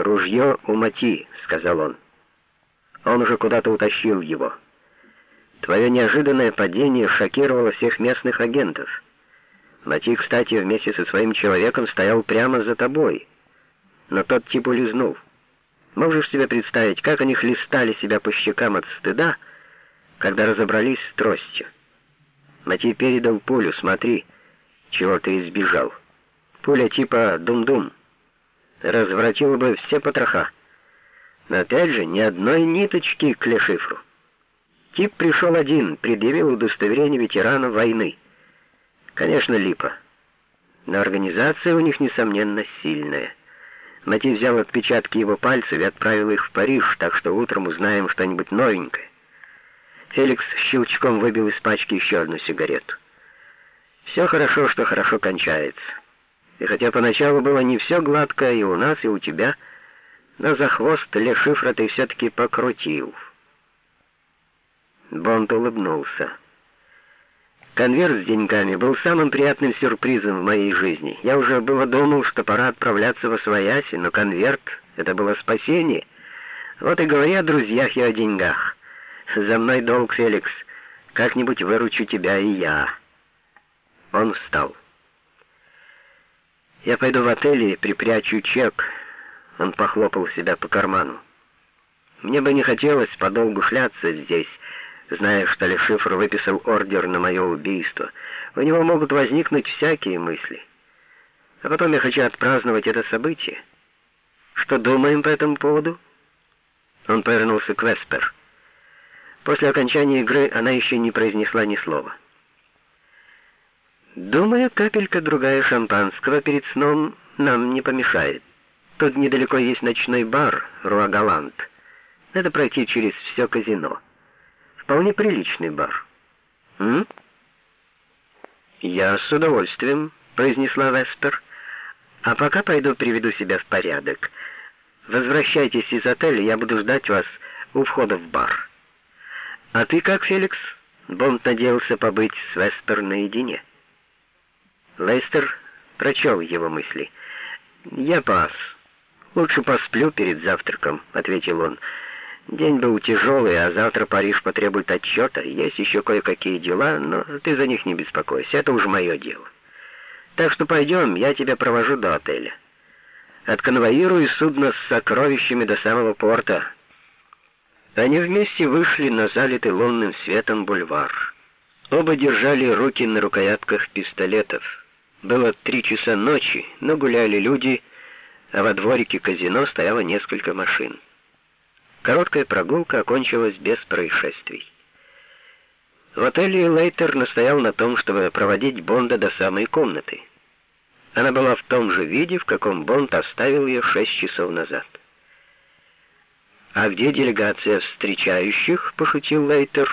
«Ружье у Мати», — сказал он. «Он уже куда-то утащил его. Твое неожиданное падение шокировало всех местных агентов. Мати, кстати, вместе со своим человеком стоял прямо за тобой, но тот тип улизнул. Можешь себе представить, как они хлестали себя по щекам от стыда, когда разобрались с тростью? Мати передал пулю, смотри, чего ты избежал. Пуля типа «дум-дум» развратила бы все потроха. Но опять же, ни одной ниточки к Лешифру. Тип пришел один, предъявил удостоверение ветерана войны. Конечно, липа. Но организация у них, несомненно, сильная. Мати взял отпечатки его пальцев и отправил их в Париж, так что утром узнаем что-нибудь новенькое. Феликс щелчком выбил из пачки еще одну сигарету. Все хорошо, что хорошо кончается. И хотя поначалу было не все гладко и у нас, и у тебя, но за хвост Лешифра ты все-таки покрутил. Бонд улыбнулся. Конверт с деньгами был самым приятным сюрпризом в моей жизни. Я уже было думал, что пора отправляться во свояси, но конверт — это было спасение. Вот и говоря о друзьях и о деньгах. За мной долг, Феликс. Как-нибудь выручу тебя и я. Он встал. «Я пойду в отель и припрячу чек». Он похлопал себя по карману. «Мне бы не хотелось подолгу шляться здесь, зная, что Лешифр выписал ордер на мое убийство. У него могут возникнуть всякие мысли. А потом я хочу отпраздновать это событие. Что думаем по этому поводу?» Он повернулся к Веспер. После окончания игры она еще не произнесла ни слова. Думаю, капелька другая шампанского перед сном нам не помешает. Тут недалеко есть ночной бар Руагалант. Надо пройти через все казино. Вполне приличный бар. М? Я с удовольствием, произнесла Веспер. А пока пойду приведу себя в порядок. Возвращайтесь из отеля, я буду ждать вас у входа в бар. А ты как, Феликс? Бонд надеялся побыть с Веспер наедине. Лейстер прочел его мысли. «Я пас. Лучше посплю перед завтраком», — ответил он. «День был тяжелый, а завтра Париж потребует отчета. Есть еще кое-какие дела, но ты за них не беспокойся, это уж мое дело. Так что пойдем, я тебя провожу до отеля. Отконвоирую судно с сокровищами до самого порта». Они вместе вышли на залитый лунным светом бульвар. Оба держали руки на рукоятках пистолетов. Было три часа ночи, но гуляли люди, а во дворике казино стояло несколько машин. Короткая прогулка окончилась без происшествий. В отеле Лейтер настоял на том, чтобы проводить Бонда до самой комнаты. Она была в том же виде, в каком Бонд оставил ее шесть часов назад. «А где делегация встречающих?» — пошутил Лейтер.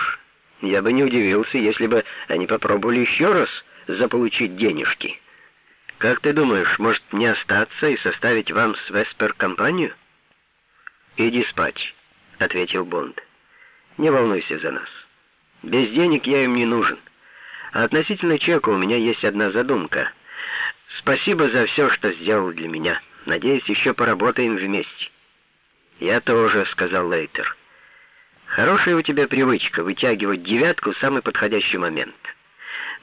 «Я бы не удивился, если бы они попробовали еще раз заполучить денежки. Как ты думаешь, может не остаться и составить вам с Веспер компанию? Иди спать, ответил Бонд. Не волнуйся за нас. Без денег я им не нужен. А относительно чека у меня есть одна задумка. Спасибо за все, что сделал для меня. Надеюсь, еще поработаем вместе. Я тоже, сказал Лейтер. Хорошая у тебя привычка вытягивать девятку в самый подходящий момент.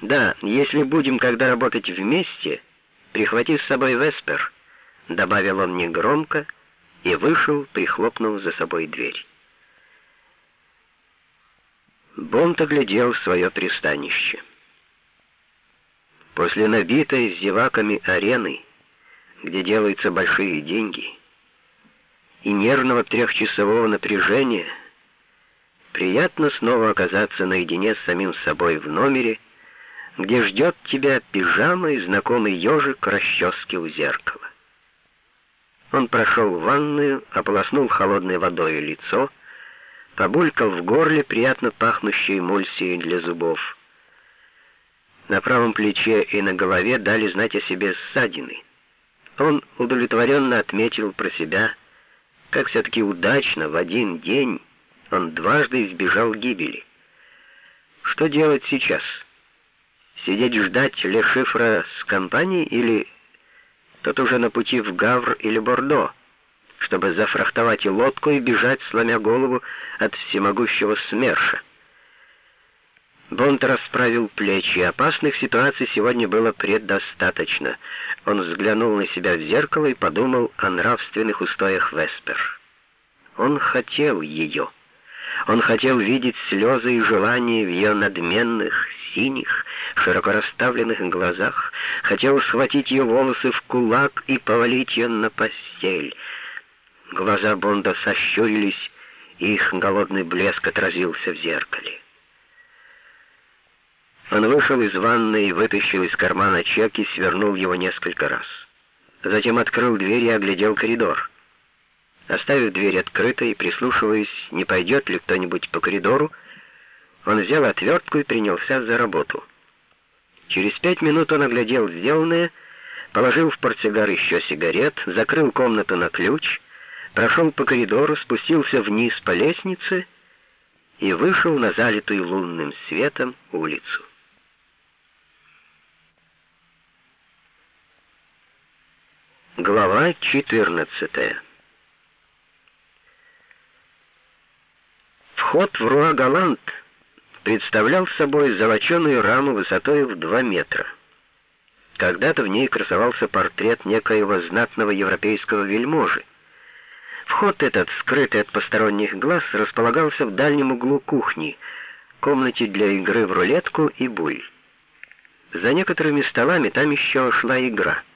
Да, если будем когда работать вместе, прихвати с собой Веспер, добавил он негромко и вышел, прихлопнув за собой дверь. Бонд оглядел свое пристанище. После набитой зеваками арены, где делаются большие деньги, и нервного трехчасового напряжения, приятно снова оказаться наедине с самим собой в номере, где ждет тебя пижама и знакомый ежик расчески у зеркала. Он прошел в ванную, ополоснул холодной водой лицо, побулькал в горле приятно пахнущей эмульсией для зубов. На правом плече и на голове дали знать о себе ссадины. Он удовлетворенно отметил про себя, как все-таки удачно в один день он дважды избежал гибели. Что делать сейчас? — Сидеть ждать Лешифра с компанией или тот уже на пути в Гавр или Бордо? чтобы зафрахтовать лодку и бежать, сломя голову от всемогущего СМЕРШа. Бонд расправил плечи. Опасных ситуаций сегодня было предостаточно. Он взглянул на себя в зеркало и подумал о нравственных устоях Веспер. Он хотел ее. Он хотел видеть слезы и желания в ее надменных, синих, широко расставленных глазах, хотел схватить ее волосы в кулак и повалить ее на постель. Глаза Бонда сощурились, и их голодный блеск отразился в зеркале. Он вышел из ванной, вытащил из кармана чек и свернул его несколько раз. Затем открыл дверь и оглядел коридор. Оставив дверь открытой прислушиваясь, не пойдет ли кто-нибудь по коридору, он взял отвертку и принялся за работу. Через пять минут он оглядел сделанное, положил в портсигар еще сигарет, закрыл комнату на ключ, прошел по коридору, спустился вниз по лестнице и вышел на залитую лунным светом улицу. Глава 14 Вход в Руа-Галант представлял собой золоченую раму высотой в 2 метра. Когда-то в ней красовался портрет некоего знатного европейского вельможи. Вход этот, скрытый от посторонних глаз, располагался в дальнем углу кухни, комнате для игры в рулетку и буль. За некоторыми столами там еще шла игра —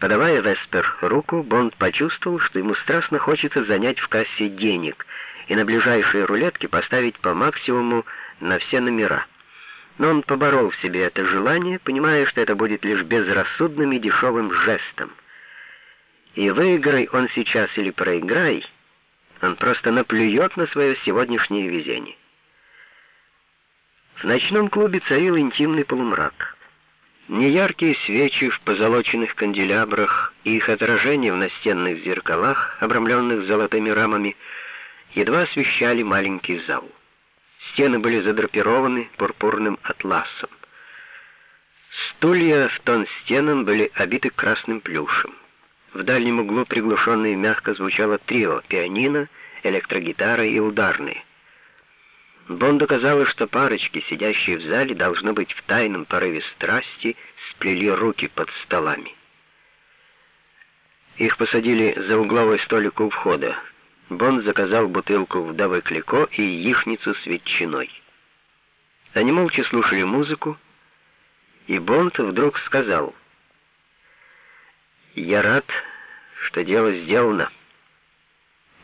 Подавая Веспер руку, Бонд почувствовал, что ему страстно хочется занять в кассе денег и на ближайшие рулетки поставить по максимуму на все номера. Но он поборол в себе это желание, понимая, что это будет лишь безрассудным и дешевым жестом. И выиграй он сейчас или проиграй, он просто наплюет на свое сегодняшнее везение. В ночном клубе царил интимный полумрак. Неяркие свечи в позолоченных канделябрах и их отражения в настенных зеркалах, обрамленных золотыми рамами, едва освещали маленький зал. Стены были задрапированы пурпурным атласом. Стулья в тон стенам были обиты красным плюшем. В дальнем углу приглушенно и мягко звучало трио — пианино, электрогитара и ударные. Бонду казалось, что парочки, сидящие в зале, должно быть в тайном порыве страсти, сплели руки под столами. Их посадили за угловой столик у входа. Бонд заказал бутылку вдовы Клико и яичницу с ветчиной. Они молча слушали музыку, и Бонд вдруг сказал, «Я рад, что дело сделано.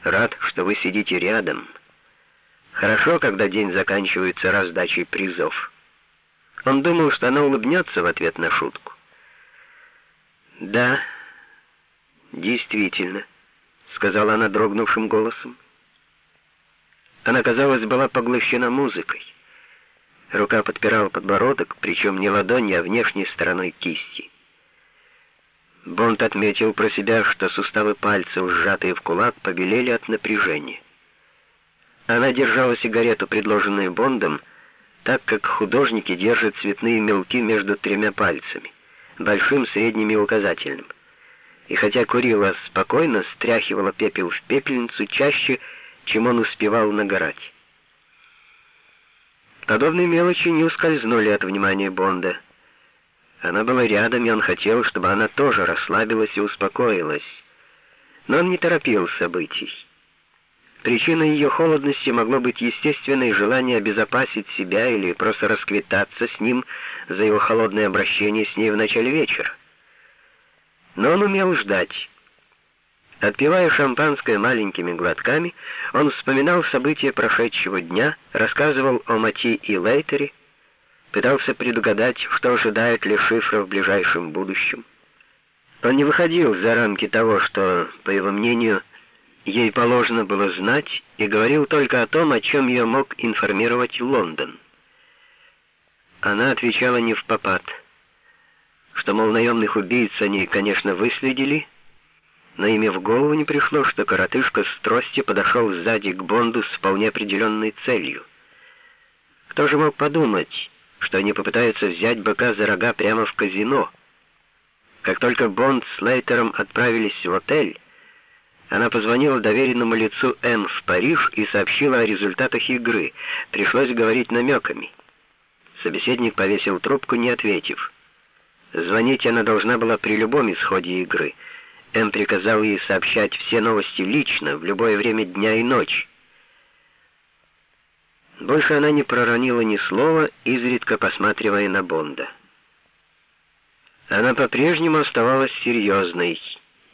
Рад, что вы сидите рядом». Хорошо, когда день заканчивается раздачей призов. Он думал, что она улыбнется в ответ на шутку. «Да, действительно», — сказала она дрогнувшим голосом. Она, казалось, была поглощена музыкой. Рука подпирала подбородок, причем не ладонью, а внешней стороной кисти. Бонд отметил про себя, что суставы пальцев, сжатые в кулак, побелели от напряжения. Она держала сигарету, предложенную Бондом, так как художники держат цветные мелки между тремя пальцами, большим, средним и указательным. И хотя курила спокойно, стряхивала пепел в пепельницу чаще, чем он успевал нагорать. Подобные мелочи не ускользнули от внимания Бонда. Она была рядом, и он хотел, чтобы она тоже расслабилась и успокоилась. Но он не торопил событий. Причиной ее холодности могло быть естественное желание обезопасить себя или просто расквитаться с ним за его холодное обращение с ней в начале вечера. Но он умел ждать. Отпивая шампанское маленькими глотками, он вспоминал события прошедшего дня, рассказывал о Мати и Лейтере, пытался предугадать, что ожидает ли шифра в ближайшем будущем. Он не выходил за рамки того, что, по его мнению, ей положено было знать, и говорил только о том, о чем ее мог информировать Лондон. Она отвечала не в попад, что, мол, наемных убийц они, конечно, выследили, но ими в голову не пришло, что коротышка с трости подошел сзади к Бонду с вполне определенной целью. Кто же мог подумать, что они попытаются взять быка за рога прямо в казино? Как только Бонд с Лейтером отправились в отель, Она позвонила доверенному лицу М в Париж и сообщила о результатах игры. Пришлось говорить намеками. Собеседник повесил трубку, не ответив. Звонить она должна была при любом исходе игры. М приказал ей сообщать все новости лично, в любое время дня и ночи. Больше она не проронила ни слова, изредка посматривая на Бонда. Она по-прежнему оставалась серьезной,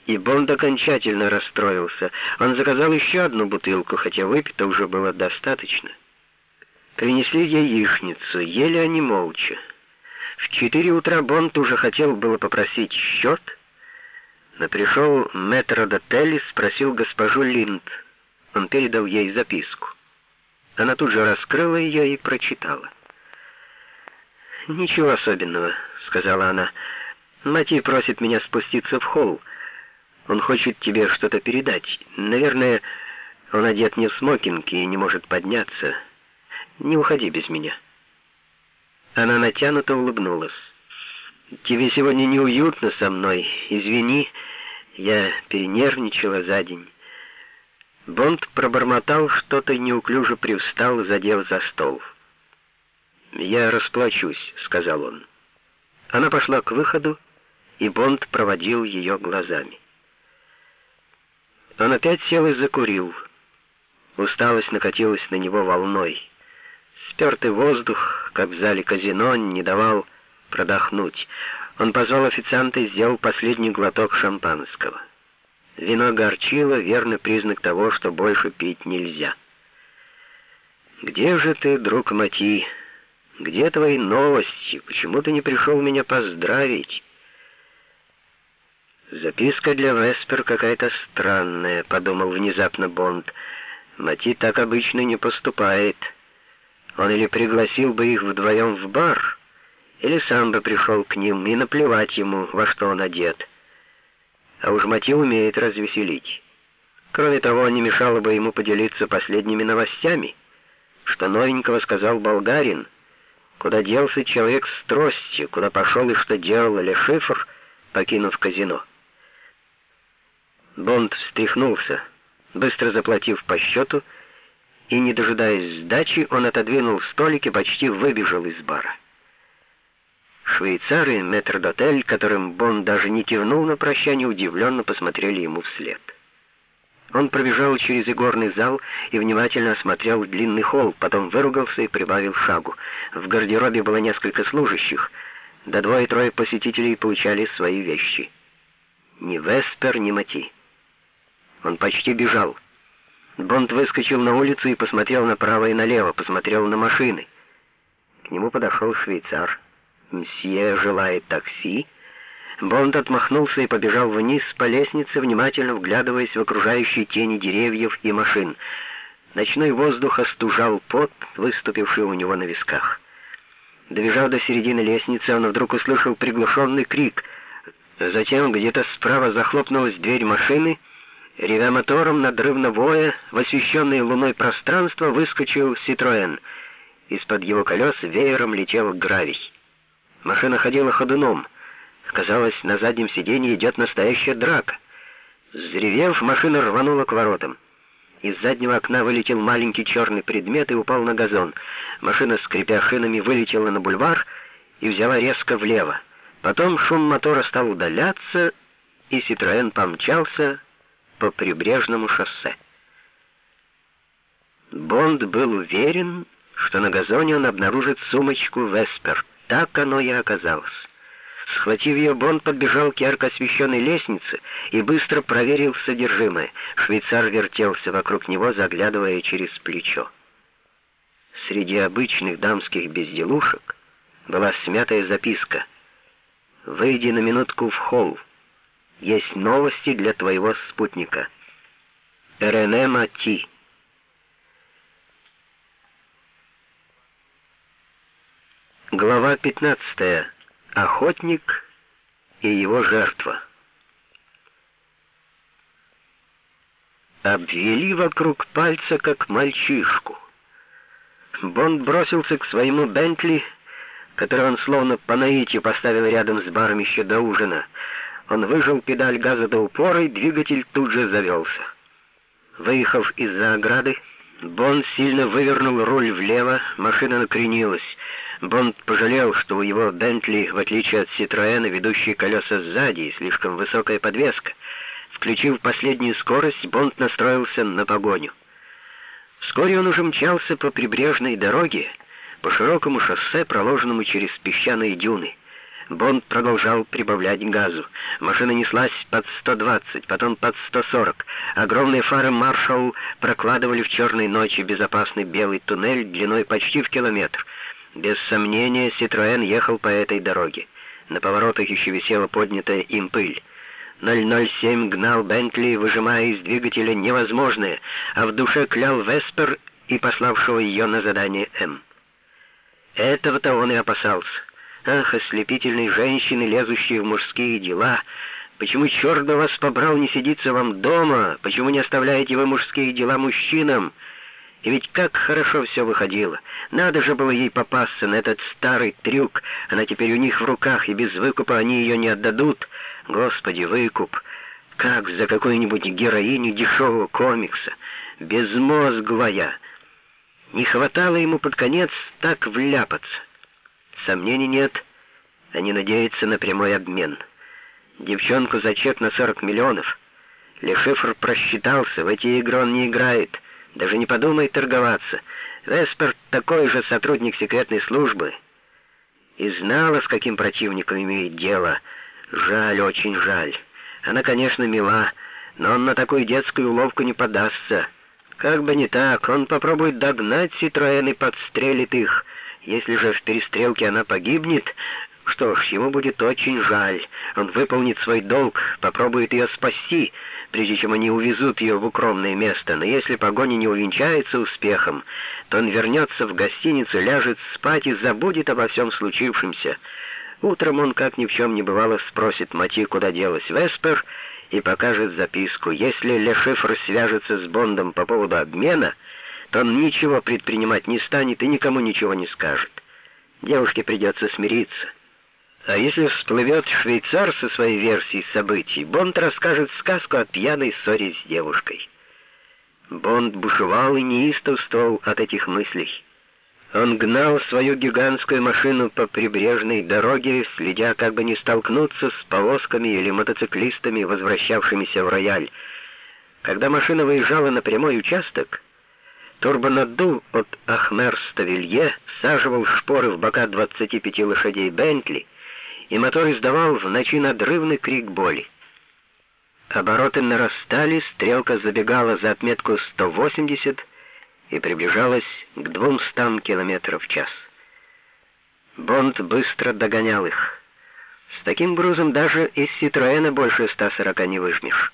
и Бонд окончательно расстроился. Он заказал еще одну бутылку, хотя выпито уже было достаточно. Принесли яичницу, ели они молча. В четыре утра Бонд уже хотел было попросить счет, но пришел мэтр Дотель и спросил госпожу Линд. Он передал ей записку. Она тут же раскрыла ее и прочитала. «Ничего особенного», — сказала она. «Мати просит меня спуститься в холл. Он хочет тебе что-то передать. Наверное, он одет не в смокинг и не может подняться. Не уходи без меня». Она натянуто улыбнулась. «Тебе сегодня неуютно со мной. Извини, я перенервничала за день». Бонд пробормотал что-то неуклюже привстал, задев за стол. «Я расплачусь», — сказал он. Она пошла к выходу, и Бонд проводил ее глазами. Он опять сел и закурил. Усталость накатилась на него волной. Спертый воздух, как в зале казино, не давал продохнуть. Он позвал официанта и сделал последний глоток шампанского. Вино горчило, верный признак того, что больше пить нельзя. «Где же ты, друг Мати? Где твои новости? Почему ты не пришел меня поздравить?» «Записка для Веспер какая-то странная», — подумал внезапно Бонд. «Мати так обычно не поступает. Он или пригласил бы их вдвоем в бар, или сам бы пришел к ним, и наплевать ему, во что он одет» а уж Мати умеет развеселить. Кроме того, не мешало бы ему поделиться последними новостями, что новенького сказал болгарин, куда делся человек с тростью, куда пошел и что делал Лешифр, покинув казино. Бонд встряхнулся, быстро заплатив по счету, и, не дожидаясь сдачи, он отодвинул столик и почти выбежал из бара. Швейцары и метрдотель, которым Бон даже не кивнул на прощание, удивленно посмотрели ему вслед. Он пробежал через игорный зал и внимательно осмотрел длинный холл, потом выругался и прибавил шагу. В гардеробе было несколько служащих, да двое-трое посетителей получали свои вещи. Ни Веспер, ни Мати. Он почти бежал. Бонд выскочил на улицу и посмотрел направо и налево, посмотрел на машины. К нему подошел швейцар. «Мсье желает такси?» Бонд отмахнулся и побежал вниз по лестнице, внимательно вглядываясь в окружающие тени деревьев и машин. Ночной воздух остужал пот, выступивший у него на висках. Добежав до середины лестницы, он вдруг услышал приглушенный крик. Затем где-то справа захлопнулась дверь машины, ревя мотором, надрывно воя, в освещенное луной пространство выскочил «Ситроэн». Из-под его колес веером летел гравий. Машина ходила ходуном. Казалось, на заднем сиденье идет настоящая драка. Заревев, машина рванула к воротам. Из заднего окна вылетел маленький черный предмет и упал на газон. Машина, скрипя шинами, вылетела на бульвар и взяла резко влево. Потом шум мотора стал удаляться, и Ситроен помчался по прибрежному шоссе. Бонд был уверен, что на газоне он обнаружит сумочку «Веспер». Так оно и оказалось. Схватив ее, Бонд подбежал к ярко освещенной лестнице и быстро проверил содержимое. Швейцар вертелся вокруг него, заглядывая через плечо. Среди обычных дамских безделушек была смятая записка. «Выйди на минутку в холл. Есть новости для твоего спутника. Рене Мати». Глава 15. Охотник и его жертва. Обвели вокруг пальца, как мальчишку. Бонд бросился к своему Бентли, который он словно по наитию поставил рядом с баром еще до ужина. Он выжал педаль газа до упора, и двигатель тут же завелся. Выехав из-за ограды, Бонд сильно вывернул руль влево, машина накренилась. Бонд пожалел, что у его Бентли, в отличие от Ситроэна, ведущие колеса сзади и слишком высокая подвеска. Включив последнюю скорость, Бонд настроился на погоню. Вскоре он уже мчался по прибрежной дороге, по широкому шоссе, проложенному через песчаные дюны. Бонд продолжал прибавлять газу. Машина неслась под 120, потом под 140. Огромные фары «Маршалл» прокладывали в черной ночи безопасный белый туннель длиной почти в километр. Без сомнения, «Ситроэн» ехал по этой дороге. На поворотах еще висела поднятая им пыль. 007 гнал Бентли, выжимая из двигателя невозможное, а в душе клял Веспер и пославшего ее на задание М. Этого-то он и опасался. Ах, ослепительные женщины, лезущие в мужские дела! Почему, черт бы вас побрал, не сидится вам дома? Почему не оставляете вы мужские дела мужчинам? И ведь как хорошо все выходило. Надо же было ей попасться на этот старый трюк. Она теперь у них в руках, и без выкупа они ее не отдадут. Господи, выкуп! Как за какую-нибудь героиню дешевого комикса, безмозглая. Не хватало ему под конец так вляпаться. Сомнений нет, они надеются на прямой обмен. Девчонку за чек на 40 миллионов. Лешифр просчитался, в эти игры он не играет, даже не подумает торговаться. Веспер такой же сотрудник секретной службы. И знала, с каким противником имеет дело. Жаль, очень жаль. Она, конечно, мила, но он на такую детскую уловку не подастся. Как бы не так, он попробует догнать Ситроэн и подстрелит их. Если же в перестрелке она погибнет, что ж, ему будет очень жаль. Он выполнит свой долг, попробует ее спасти, прежде чем они увезут ее в укромное место. Но если погоня не увенчается успехом, то он вернется в гостиницу, ляжет спать и забудет обо всем случившемся. Утром он, как ни в чем не бывало, спросит Мати, куда делась Веспер, и покажет записку. Если Лешифр свяжется с Бондом по поводу обмена, то он ничего предпринимать не станет и никому ничего не скажет. Девушке придется смириться. А если всплывет швейцар со своей версией событий, Бонд расскажет сказку о пьяной ссоре с девушкой. Бонд бушевал и неистовствовал от этих мыслей. Он гнал свою гигантскую машину по прибрежной дороге, следя, как бы не столкнуться с повозками или мотоциклистами, возвращавшимися в рояль. Когда машина выезжала на прямой участок, Турбонаддув от Ахмер-Ставилье саживал шпоры в бока 25 лошадей Бентли, и мотор издавал в ночи надрывный крик боли. Обороты нарастали, стрелка забегала за отметку 180 и приближалась к 200 км в час. Бонд быстро догонял их. С таким грузом даже из Ситроэна больше 140 не выжмешь.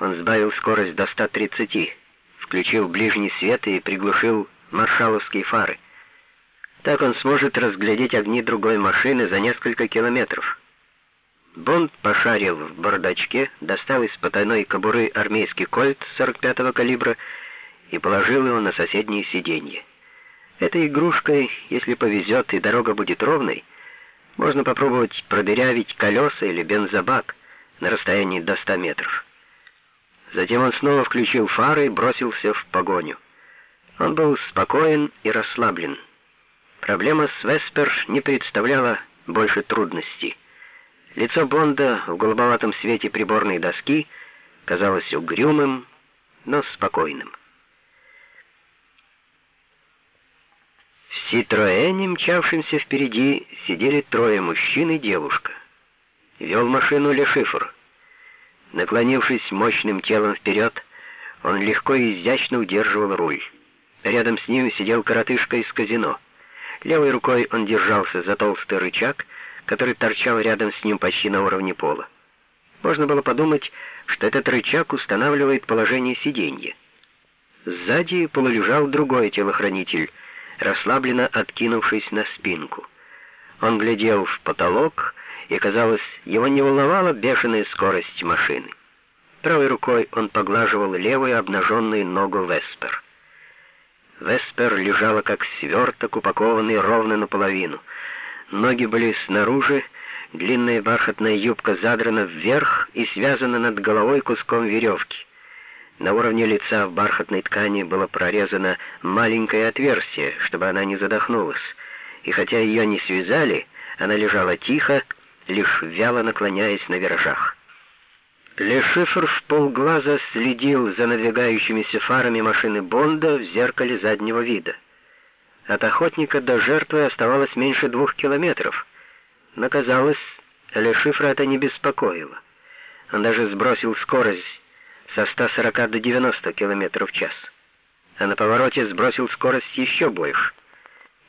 Он сбавил скорость до 130 включил ближний свет и приглушил маршаловские фары. Так он сможет разглядеть огни другой машины за несколько километров. Бонд пошарил в бардачке, достал из потайной кобуры армейский кольт 45-го калибра и положил его на соседнее сиденье. Этой игрушкой, если повезет и дорога будет ровной, можно попробовать продырявить колеса или бензобак на расстоянии до 100 метров. Затем он снова включил фары и бросился в погоню. Он был спокоен и расслаблен. Проблема с Веспер не представляла больше трудностей. Лицо Бонда в голубоватом свете приборной доски казалось угрюмым, но спокойным. В Ситроэне, мчавшемся впереди, сидели трое мужчин и девушка. Вел машину Лешифр. Наклонившись мощным телом вперед, он легко и изящно удерживал руль. Рядом с ним сидел коротышка из казино. Левой рукой он держался за толстый рычаг, который торчал рядом с ним почти на уровне пола. Можно было подумать, что этот рычаг устанавливает положение сиденья. Сзади полулежал другой телохранитель, расслабленно откинувшись на спинку. Он глядел в потолок и, казалось, его не волновала бешеная скорость машины. Правой рукой он поглаживал левую обнаженную ногу Веспер. Веспер лежала как сверток, упакованный ровно наполовину. Ноги были снаружи, Длинная бархатная юбка задрана вверх и связана над головой куском веревки. На уровне лица в бархатной ткани было прорезано маленькое отверстие, чтобы она не задохнулась, и хотя ее не связали, она лежала тихо, лишь вяло наклоняясь на виражах. Лешифр в полглаза следил за надвигающимися фарами машины Бонда в зеркале заднего вида. От охотника до жертвы оставалось меньше двух километров, но, казалось, Лешифра это не беспокоило. Он даже сбросил скорость со 140 до 90 км в час, а на повороте сбросил скорость еще больше.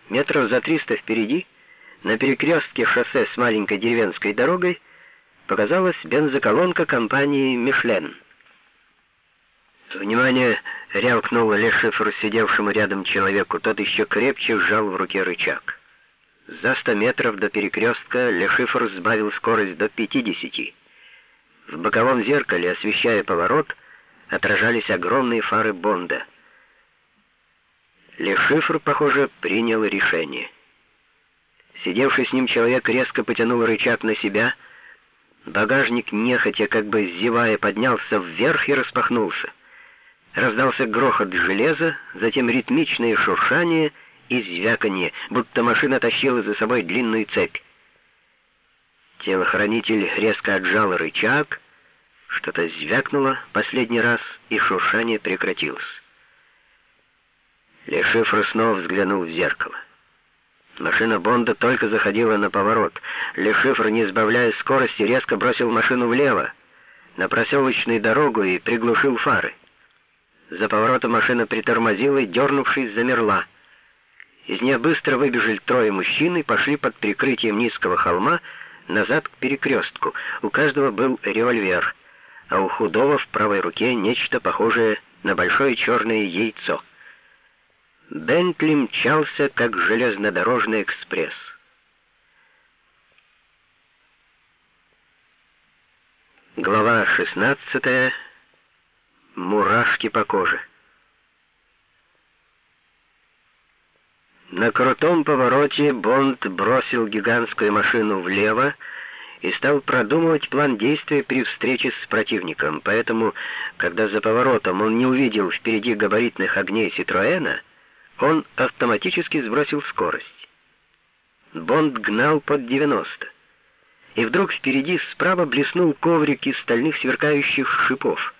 Метров за 300 впереди, на перекрестке шоссе с маленькой деревенской дорогой, показалась бензоколонка компании «Мишлен». «Внимание!» — рявкнул Лешифр сидевшему рядом человеку. Тот еще крепче сжал в руке рычаг. За сто метров до перекрестка Лешифр сбавил скорость до 50. В боковом зеркале, освещая поворот, отражались огромные фары Бонда. Лешифр, похоже, принял решение. Сидевший с ним человек резко потянул рычаг на себя. Багажник, нехотя, как бы зевая, поднялся вверх и распахнулся. Раздался грохот железа, затем ритмичное шуршание и звяканье, будто машина тащила за собой длинную цепь. Телохранитель резко отжал рычаг, что-то звякнуло последний раз, и шуршание прекратилось. Лешифр снова взглянул в зеркало. Машина Бонда только заходила на поворот. Лешифр, не сбавляя скорости, резко бросил машину влево, на проселочную дорогу и приглушил фары. За поворотом машина притормозила и, дернувшись, замерла. Из нее быстро выбежали трое мужчин и пошли под прикрытием низкого холма назад к перекрестку. У каждого был револьвер, а у худого в правой руке нечто похожее на большое черное яйцо. Бентли мчался, как железнодорожный экспресс. Глава 16. Мурашки по коже. На крутом повороте Бонд бросил гигантскую машину влево и стал продумывать план действия при встрече с противником. Поэтому, когда за поворотом он не увидел впереди габаритных огней Ситроэна, он автоматически сбросил скорость. Бонд гнал под 90. И вдруг впереди справа блеснул коврик из стальных сверкающих шипов.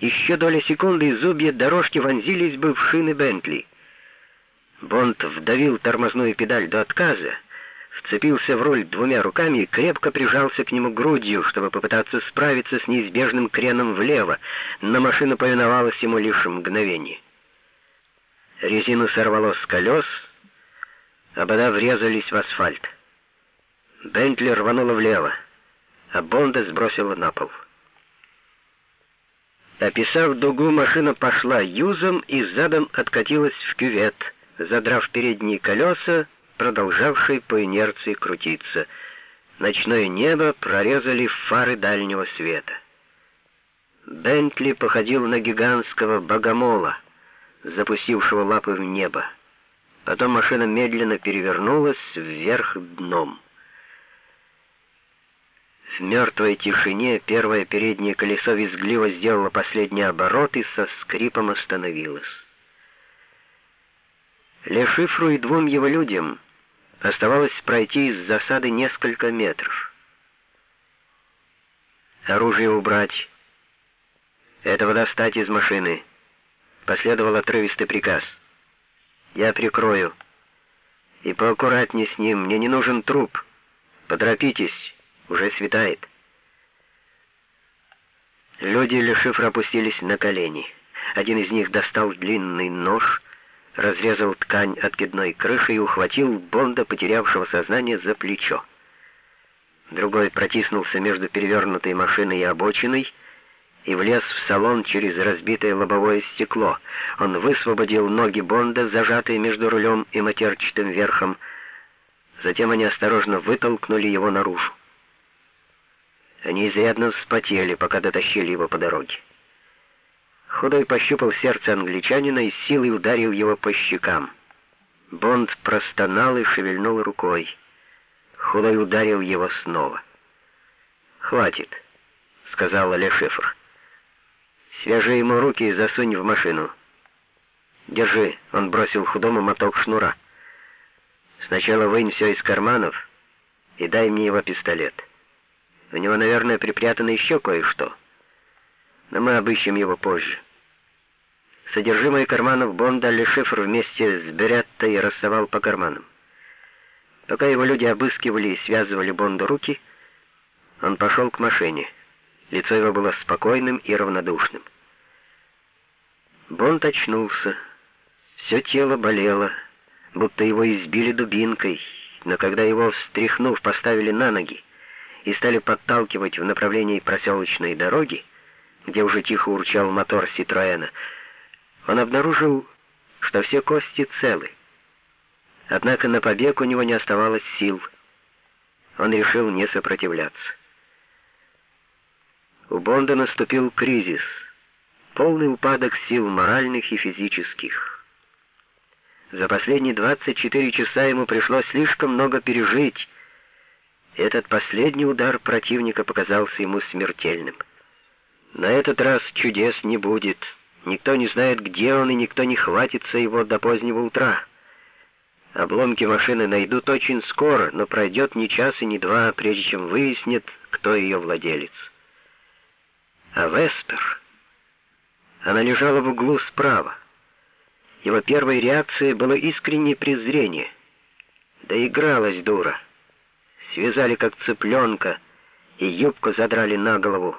Еще доля секунды зубья дорожки вонзились бы в шины Бентли. Бонд вдавил тормозную педаль до отказа, вцепился в руль двумя руками и крепко прижался к нему грудью, чтобы попытаться справиться с неизбежным креном влево, но машина повиновалась ему лишь мгновение. Резину сорвало с колес, обода врезались в асфальт. Бентли рванула влево, а Бонда сбросила на пол. Описав дугу, машина пошла юзом и задом откатилась в кювет, задрав передние колеса, продолжавшие по инерции крутиться. Ночное небо прорезали фары дальнего света. Бентли походил на гигантского богомола — запустившего лапы в небо. Потом машина медленно перевернулась вверх дном. В мертвой тишине первое переднее колесо визгливо сделало последний оборот и со скрипом остановилось. Лешифру и двум его людям оставалось пройти из засады несколько метров. Оружие убрать. Этого достать из машины. Последовал отрывистый приказ. «Я прикрою. И поаккуратнее с ним, мне не нужен труп. Поторопитесь, уже светает». Люди Лешифра опустились на колени. Один из них достал длинный нож, разрезал ткань откидной крыши и ухватил Бонда, потерявшего сознание, за плечо. Другой протиснулся между перевернутой машиной и обочиной, и влез в салон через разбитое лобовое стекло. Он высвободил ноги Бонда, зажатые между рулем и матерчатым верхом. Затем они осторожно вытолкнули его наружу. Они изрядно вспотели, пока дотащили его по дороге. Худой пощупал сердце англичанина и силой ударил его по щекам. Бонд простонал и шевельнул рукой. Худой ударил его снова. «Хватит», — сказал Ле Шифр. «Свяжи ему руки и засунь в машину». «Держи», — он бросил худому моток шнура. «Сначала вынь все из карманов и дай мне его пистолет. У него, наверное, припрятано еще кое-что, но мы обыщем его позже». Содержимое карманов Бонда Лешифр вместе с Береттой рассовал по карманам. Пока его люди обыскивали и связывали Бонду руки, он пошел к машине. Лицо его было спокойным и равнодушным. Бонд очнулся. Все тело болело, будто его избили дубинкой, но когда его, встряхнув, поставили на ноги и стали подталкивать в направлении проселочной дороги, где уже тихо урчал мотор Ситроэна, он обнаружил, что все кости целы. Однако на побег у него не оставалось сил. Он решил не сопротивляться. У Бонда наступил кризис, полный упадок сил моральных и физических. За последние 24 часа ему пришлось слишком много пережить. Этот последний удар противника показался ему смертельным. На этот раз чудес не будет. Никто не знает, где он, и никто не хватится его до позднего утра. Обломки машины найдут очень скоро, но пройдет ни час и ни два, прежде чем выяснят, кто ее владелец. А Веспер... Она лежала в углу справа. Его первой реакцией было искреннее презрение. Да игралась дура. Связали как цыпленка и юбку задрали на голову,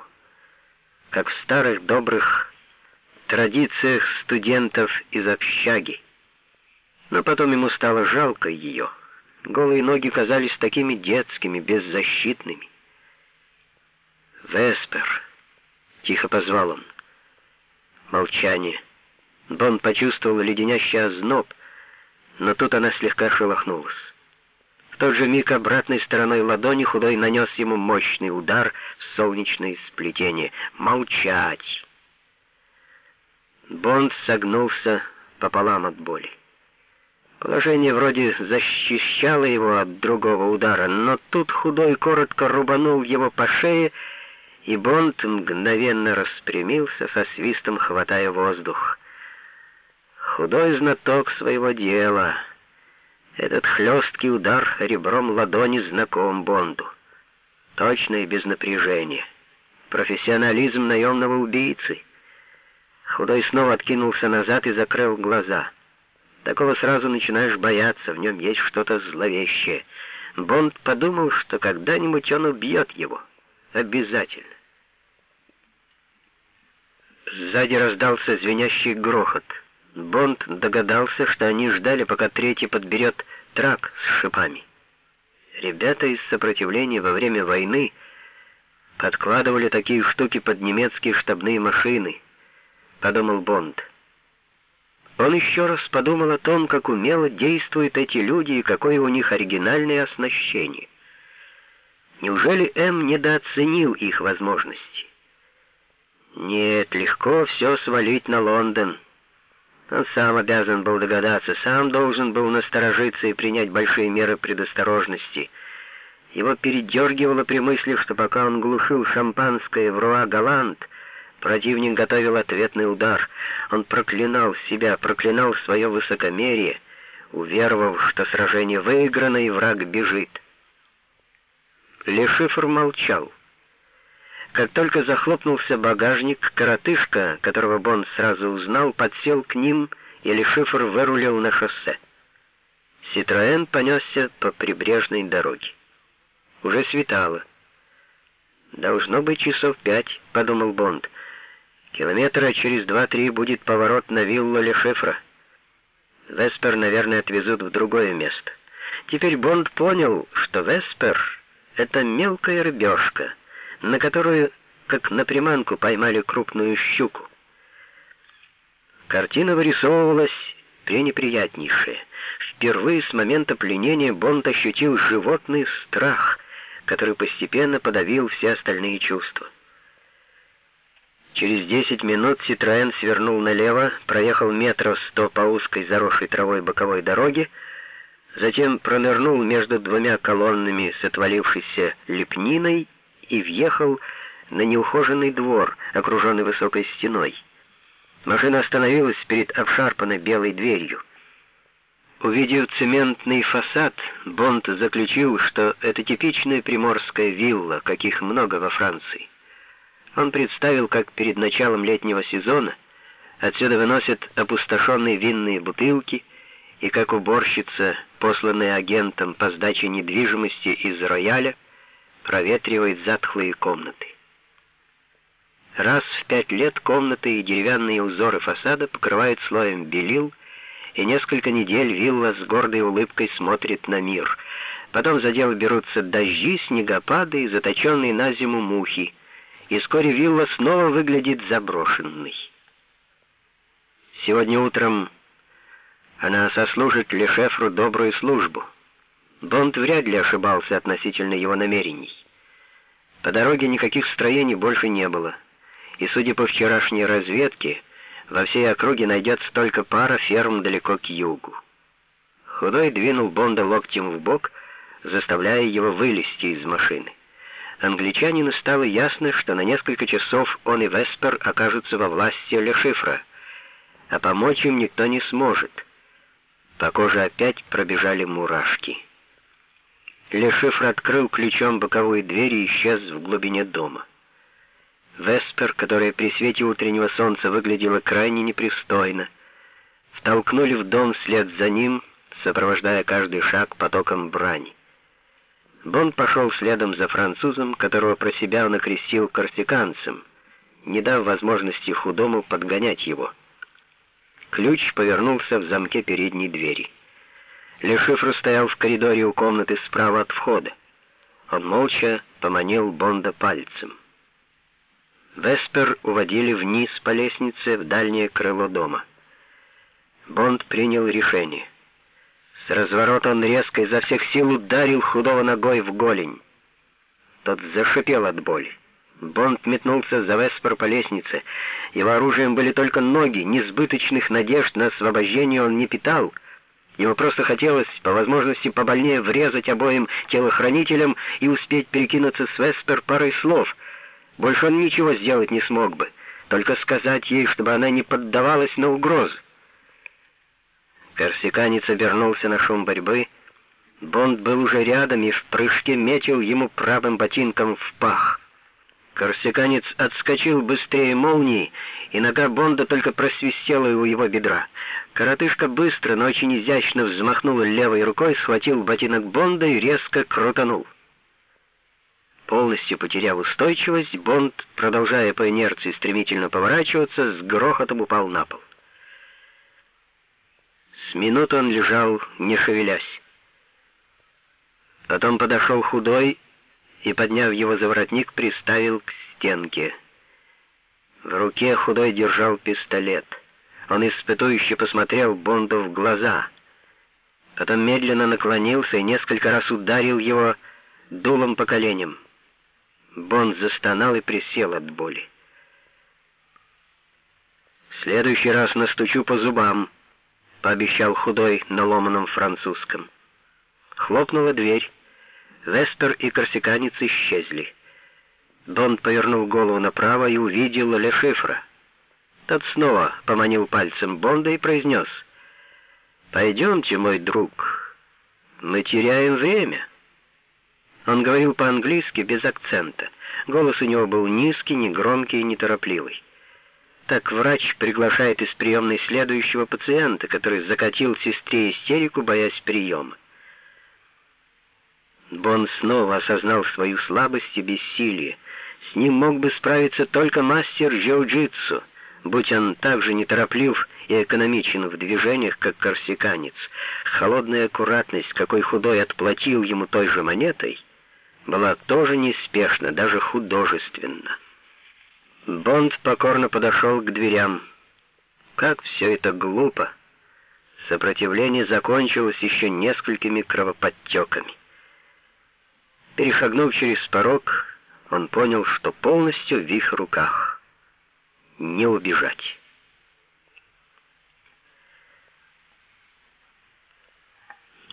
как в старых добрых традициях студентов из общаги. Но потом ему стало жалко ее. Голые ноги казались такими детскими, беззащитными. «Веспер!» — тихо позвал он. Молчание. Бон почувствовал леденящий озноб, но тут она слегка шелохнулась. В тот же миг обратной стороной ладони худой нанес ему мощный удар в солнечное сплетение. «Молчать!» Бонд согнулся пополам от боли. Положение вроде защищало его от другого удара, но тут худой коротко рубанул его по шее, и Бонд мгновенно распрямился, со свистом хватая воздух. Худой знаток своего дела. Этот хлесткий удар ребром ладони знаком Бонду. Точно и без напряжения. Профессионализм наемного убийцы. Худой снова откинулся назад и закрыл глаза. Такого сразу начинаешь бояться, в нем есть что-то зловещее. Бонд подумал, что когда-нибудь он убьет его. Обязательно. Сзади раздался звенящий грохот. Бонд догадался, что они ждали, пока третий подберет трак с шипами. Ребята из сопротивления во время войны подкладывали такие штуки под немецкие штабные машины, подумал Бонд. Он еще раз подумал о том, как умело действуют эти люди и какое у них оригинальное оснащение. Неужели М недооценил их возможности? Нет, легко все свалить на Лондон. Он сам обязан был догадаться, сам должен был насторожиться и принять большие меры предосторожности. Его передергивало при мысли, что пока он глушил шампанское в Руа-Галант, противник готовил ответный удар. Он проклинал себя, проклинал свое высокомерие, уверовав, что сражение выиграно и враг бежит. Лешифр молчал. Как только захлопнулся багажник, коротышка, которого Бонд сразу узнал, подсел к ним, и шифр вырулил на шоссе. Ситроэн понесся по прибрежной дороге. Уже светало. «Должно быть часов пять», — подумал Бонд. «Километра через два-три будет поворот на виллу Лешифра. Веспер, наверное, отвезут в другое место». Теперь Бонд понял, что Веспер — это мелкая рыбешка — на которую, как на приманку, поймали крупную щуку. Картина вырисовывалась пренеприятнейшая. Впервые с момента пленения Бонд ощутил животный страх, который постепенно подавил все остальные чувства. Через десять минут Ситроен свернул налево, проехал метров сто по узкой заросшей травой боковой дороге, затем пронырнул между двумя колоннами с отвалившейся лепниной и въехал на неухоженный двор, окруженный высокой стеной. Машина остановилась перед обшарпанной белой дверью. Увидев цементный фасад, Бонд заключил, что это типичная приморская вилла, каких много во Франции. Он представил, как перед началом летнего сезона отсюда выносят опустошенные винные бутылки, и как уборщица, посланная агентом по сдаче недвижимости из рояля, проветривает затхлые комнаты. Раз в пять лет комнаты и деревянные узоры фасада покрывают слоем белил, и несколько недель вилла с гордой улыбкой смотрит на мир. Потом за дело берутся дожди, снегопады и заточенные на зиму мухи, и вскоре вилла снова выглядит заброшенной. Сегодня утром она сослужит Лешефру добрую службу. Бонд вряд ли ошибался относительно его намерений. По дороге никаких строений больше не было, и, судя по вчерашней разведке, во всей округе найдется только пара ферм далеко к югу. Худой двинул Бонда локтем в бок, заставляя его вылезти из машины. Англичанину стало ясно, что на несколько часов он и Веспер окажутся во власти Лешифра, а помочь им никто не сможет. По коже опять пробежали мурашки. Лешифр открыл ключом боковую дверь и исчез в глубине дома. Веспер, которая при свете утреннего солнца выглядела крайне непристойно, втолкнули в дом вслед за ним, сопровождая каждый шаг потоком брани. Бонд пошел следом за французом, которого про себя он окрестил корсиканцем, не дав возможности худому подгонять его. Ключ повернулся в замке передней двери. Лешифр стоял в коридоре у комнаты справа от входа. Он молча поманил Бонда пальцем. Веспер уводили вниз по лестнице в дальнее крыло дома. Бонд принял решение. С разворота он резко изо всех сил ударил худого ногой в голень. Тот зашипел от боли. Бонд метнулся за Веспер по лестнице. Его оружием были только ноги, несбыточных надежд на освобождение он не питал. Ему просто хотелось, по возможности, побольнее врезать обоим телохранителям и успеть перекинуться с Веспер парой слов — больше он ничего сделать не смог бы, только сказать ей, чтобы она не поддавалась на угрозы. Корсиканец обернулся на шум борьбы. Бонд был уже рядом и в прыжке метил ему правым ботинком в пах. Корсиканец отскочил быстрее молнии, и нога Бонда только просвистела у его бедра. Коротышка быстро, но очень изящно взмахнул левой рукой, схватил ботинок Бонда и резко крутанул. Полностью потеряв устойчивость, Бонд, продолжая по инерции стремительно поворачиваться, с грохотом упал на пол. С минуты он лежал, не шевелясь. Потом подошел худой и, подняв его за воротник, приставил к стенке. В руке худой держал пистолет. Он испытующе посмотрел Бонду в глаза. Потом медленно наклонился и несколько раз ударил его дулом по коленям. Бонд застонал и присел от боли. «В следующий раз настучу по зубам», — пообещал худой на ломаном французском. Хлопнула дверь. Вестер и корсиканец исчезли. Бонд повернул голову направо и увидел Лешифра. Тот снова поманил пальцем Бонда и произнес, «Пойдемте, мой друг, мы теряем время». Он говорил по-английски без акцента. Голос у него был низкий, негромкий и неторопливый. Так врач приглашает из приемной следующего пациента, который закатил сестре истерику, боясь приема. Бон снова осознал свою слабость и бессилие. С ним мог бы справиться только мастер джиу-джитсу, будь он так же нетороплив и экономичен в движениях, как корсиканец. Холодная аккуратность, какой худой отплатил ему той же монетой — была тоже неспешна, даже художественна. Бонд покорно подошел к дверям. Как все это глупо! Сопротивление закончилось еще несколькими кровоподтеками. Перешагнув через порог, он понял, что полностью в их руках. Не убежать.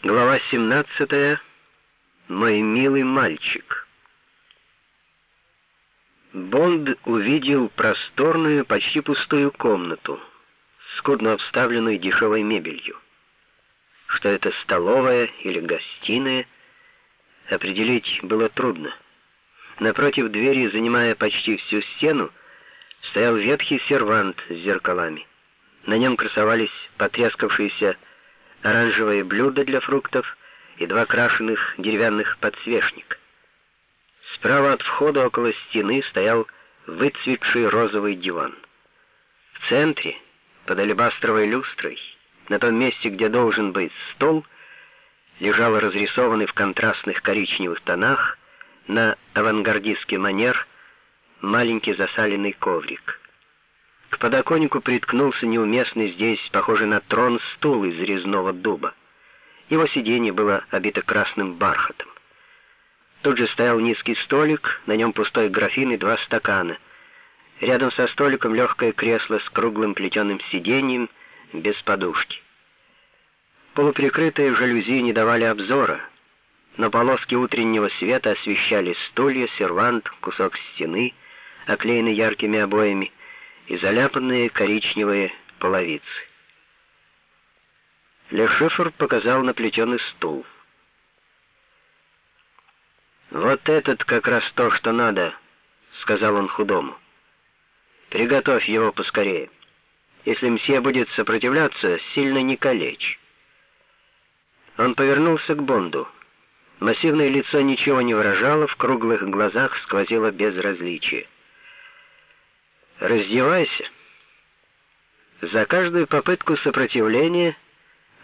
Глава 17. Мой милый мальчик. Бонд увидел просторную, почти пустую комнату, скудно обставленную дешевой мебелью. Что это столовая или гостиная, определить было трудно. Напротив двери, занимая почти всю стену, стоял ветхий сервант с зеркалами. На нем красовались потрескавшиеся оранжевые блюда для фруктов и два крашеных деревянных подсвечника. Справа от входа около стены стоял выцветший розовый диван. В центре, под алебастровой люстрой, на том месте, где должен быть стол, лежал разрисованный в контрастных коричневых тонах на авангардистский манер маленький засаленный коврик. К подоконнику приткнулся неуместный здесь, похожий на трон, стул из резного дуба. Его сиденье было обито красным бархатом. Тут же стоял низкий столик, на нем пустой графин и два стакана. Рядом со столиком легкое кресло с круглым плетеным сиденьем, без подушки. Полуприкрытые жалюзи не давали обзора, но полоски утреннего света освещали стулья, сервант, кусок стены, оклеенный яркими обоями, и заляпанные коричневые половицы. Лешифр показал на плетеный стул. «Вот этот как раз то, что надо», — сказал он худому. «Приготовь его поскорее. Если мсье будет сопротивляться, сильно не калечь». Он повернулся к Бонду. Массивное лицо ничего не выражало, в круглых глазах сквозило безразличие. Раздевайся. За каждую попытку сопротивления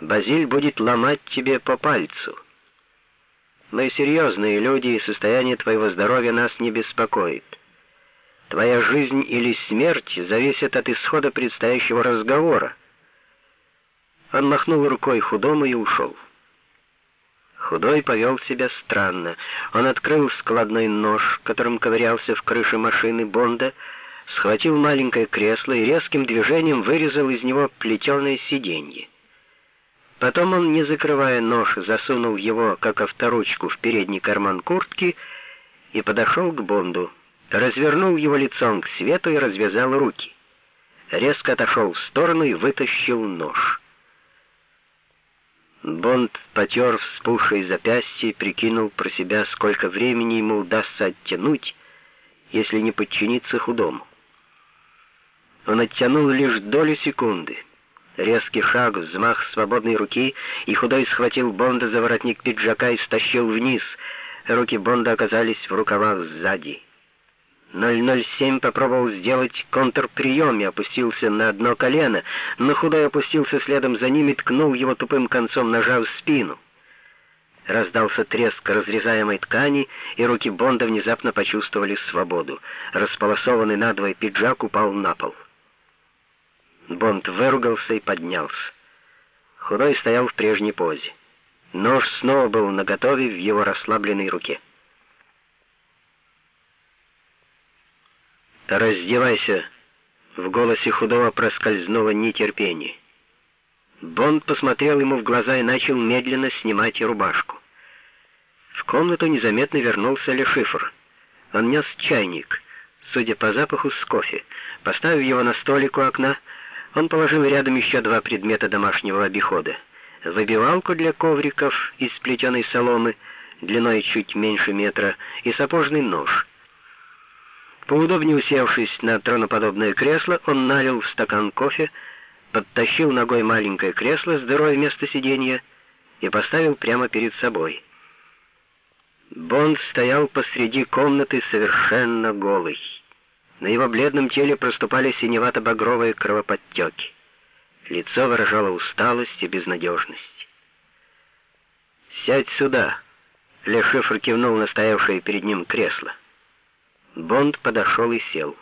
Базиль будет ломать тебе по пальцу. Мы серьезные люди, и состояние твоего здоровья нас не беспокоит. Твоя жизнь или смерть зависит от исхода предстоящего разговора. Он махнул рукой худому и ушел. Худой повел себя странно. Он открыл складной нож, которым ковырялся в крыше машины Бонда, схватил маленькое кресло и резким движением вырезал из него плетеное сиденье. Потом он, не закрывая нож, засунул его, как авторучку, в передний карман куртки и подошел к Бонду, развернул его лицом к свету и развязал руки. Резко отошел в сторону и вытащил нож. Бонд потер вспухшие запястья и прикинул про себя, сколько времени ему удастся оттянуть, если не подчиниться худому. Он оттянул лишь долю секунды. Резкий шаг, взмах свободной руки, и худой схватил Бонда за воротник пиджака и стащил вниз. Руки Бонда оказались в рукавах сзади. 007 попробовал сделать контрприем и опустился на одно колено, но худой опустился следом за ним и ткнул его тупым концом ножа в спину. Раздался треск разрезаемой ткани, и руки Бонда внезапно почувствовали свободу. Располосованный надвое пиджак упал на пол. Бонд выругался и поднялся. Худой стоял в прежней позе. Нож снова был наготове в его расслабленной руке. «Раздевайся!» В голосе худого проскользнуло нетерпение. Бонд посмотрел ему в глаза и начал медленно снимать рубашку. В комнату незаметно вернулся Лешифр. Он нес чайник, судя по запаху, с кофе. Поставив его на столик у окна, он положил рядом еще два предмета домашнего обихода. Выбивалку для ковриков из плетеной соломы, длиной чуть меньше метра, и сапожный нож. Поудобнее усевшись на троноподобное кресло, он налил в стакан кофе, подтащил ногой маленькое кресло с дырой вместо сиденья и поставил прямо перед собой. Бонд стоял посреди комнаты совершенно голый. На его бледном теле проступали синевато-багровые кровоподтеки. Лицо выражало усталость и безнадежность. «Сядь сюда!» — Лешифр кивнул на стоявшее перед ним кресло. Бонд подошел и сел.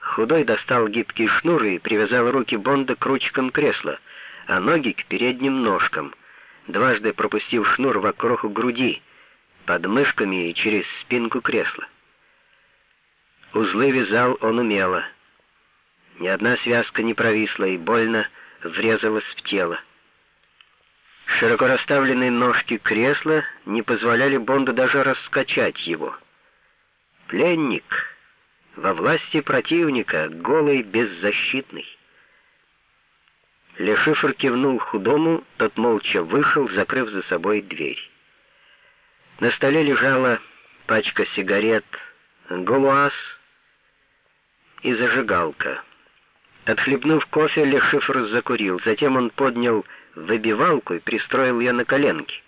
Худой достал гибкий шнур и привязал руки Бонда к ручкам кресла, а ноги к передним ножкам, дважды пропустив шнур вокруг груди, под мышками и через спинку кресла. Узлы вязал он умело. Ни одна связка не провисла и больно врезалась в тело. Широко расставленные ножки кресла не позволяли Бонду даже раскачать его. Пленник во власти противника, голый, беззащитный. Лешифр кивнул худому, тот молча вышел, закрыв за собой дверь. На столе лежала пачка сигарет «Голуаз» и зажигалка. Отхлебнув кофе, Лешифр закурил. Затем он поднял выбивалку и пристроил ее на коленки.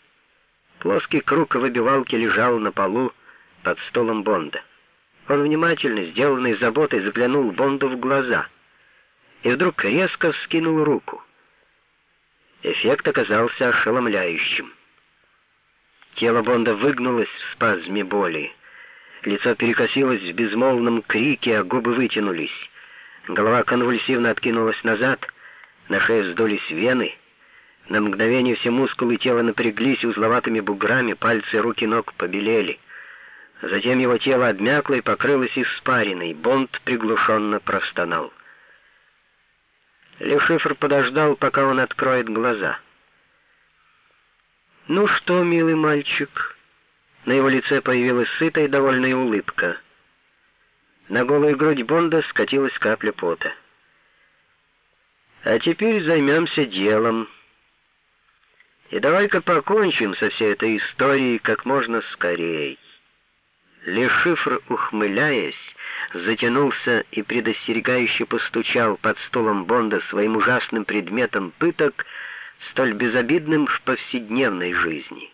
Плоский круг выбивалки лежал на полу под столом Бонда. Он внимательно, сделанной заботой, заглянул Бонду в глаза и вдруг резко вскинул руку. Эффект оказался ошеломляющим. Тело Бонда выгнулось в спазме боли. Лицо перекосилось в безмолвном крике, а губы вытянулись. Голова конвульсивно откинулась назад, на шее вздулись вены. На мгновение все мускулы тела напряглись узловатыми буграми, пальцы руки ног побелели. Затем его тело обмякло и покрылось испариной. Бонд приглушенно простонал. Лешифр подождал, пока он откроет глаза. «Ну что, милый мальчик?» На его лице появилась сытая и довольная улыбка. На голую грудь Бонда скатилась капля пота. «А теперь займемся делом. И давай-ка покончим со всей этой историей как можно скорее». Лешифр, ухмыляясь, затянулся и предостерегающе постучал под столом Бонда своим ужасным предметом пыток, столь безобидным в повседневной жизни.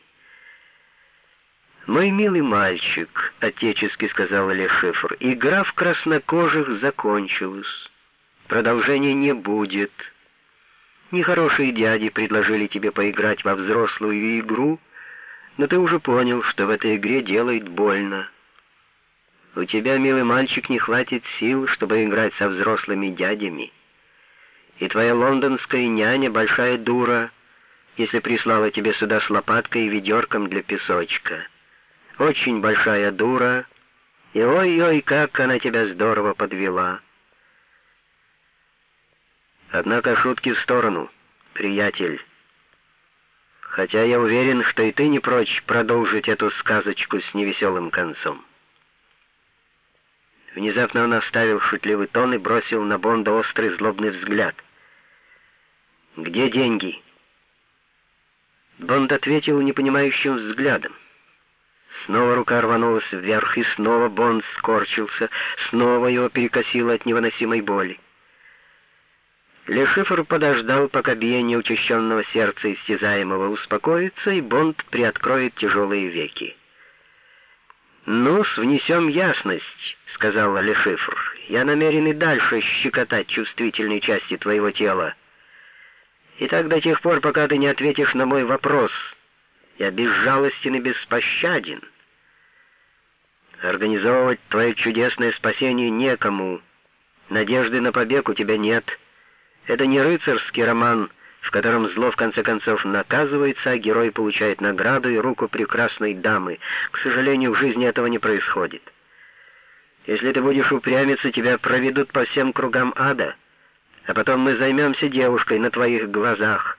«Мой милый мальчик», — отечески сказал Лешифр, — «игра в краснокожих закончилась. Продолжения не будет. Нехорошие дяди предложили тебе поиграть во взрослую игру, но ты уже понял, что в этой игре делает больно. У тебя, милый мальчик, не хватит сил, чтобы играть со взрослыми дядями. И твоя лондонская няня большая дура, если прислала тебе сюда с лопаткой и ведерком для песочка» очень большая дура, и ой-ой, как она тебя здорово подвела. Однако шутки в сторону, приятель. Хотя я уверен, что и ты не прочь продолжить эту сказочку с невеселым концом. Внезапно он оставил шутливый тон и бросил на Бонда острый злобный взгляд. «Где деньги?» Бонд ответил непонимающим взглядом. Снова рука рванулась вверх, и снова Бонд скорчился, снова его перекосило от невыносимой боли. Лешифр подождал, пока биение учащенного сердца истязаемого успокоится, и Бонд приоткроет тяжелые веки. «Ну, внесем ясность», — сказал Лешифр. «Я намерен и дальше щекотать чувствительные части твоего тела. И так до тех пор, пока ты не ответишь на мой вопрос. Я безжалостен и беспощаден». Организовывать твое чудесное спасение некому. Надежды на побег у тебя нет. Это не рыцарский роман, в котором зло в конце концов наказывается, а герой получает награду и руку прекрасной дамы. К сожалению, в жизни этого не происходит. Если ты будешь упрямиться, тебя проведут по всем кругам ада, а потом мы займемся девушкой на твоих глазах.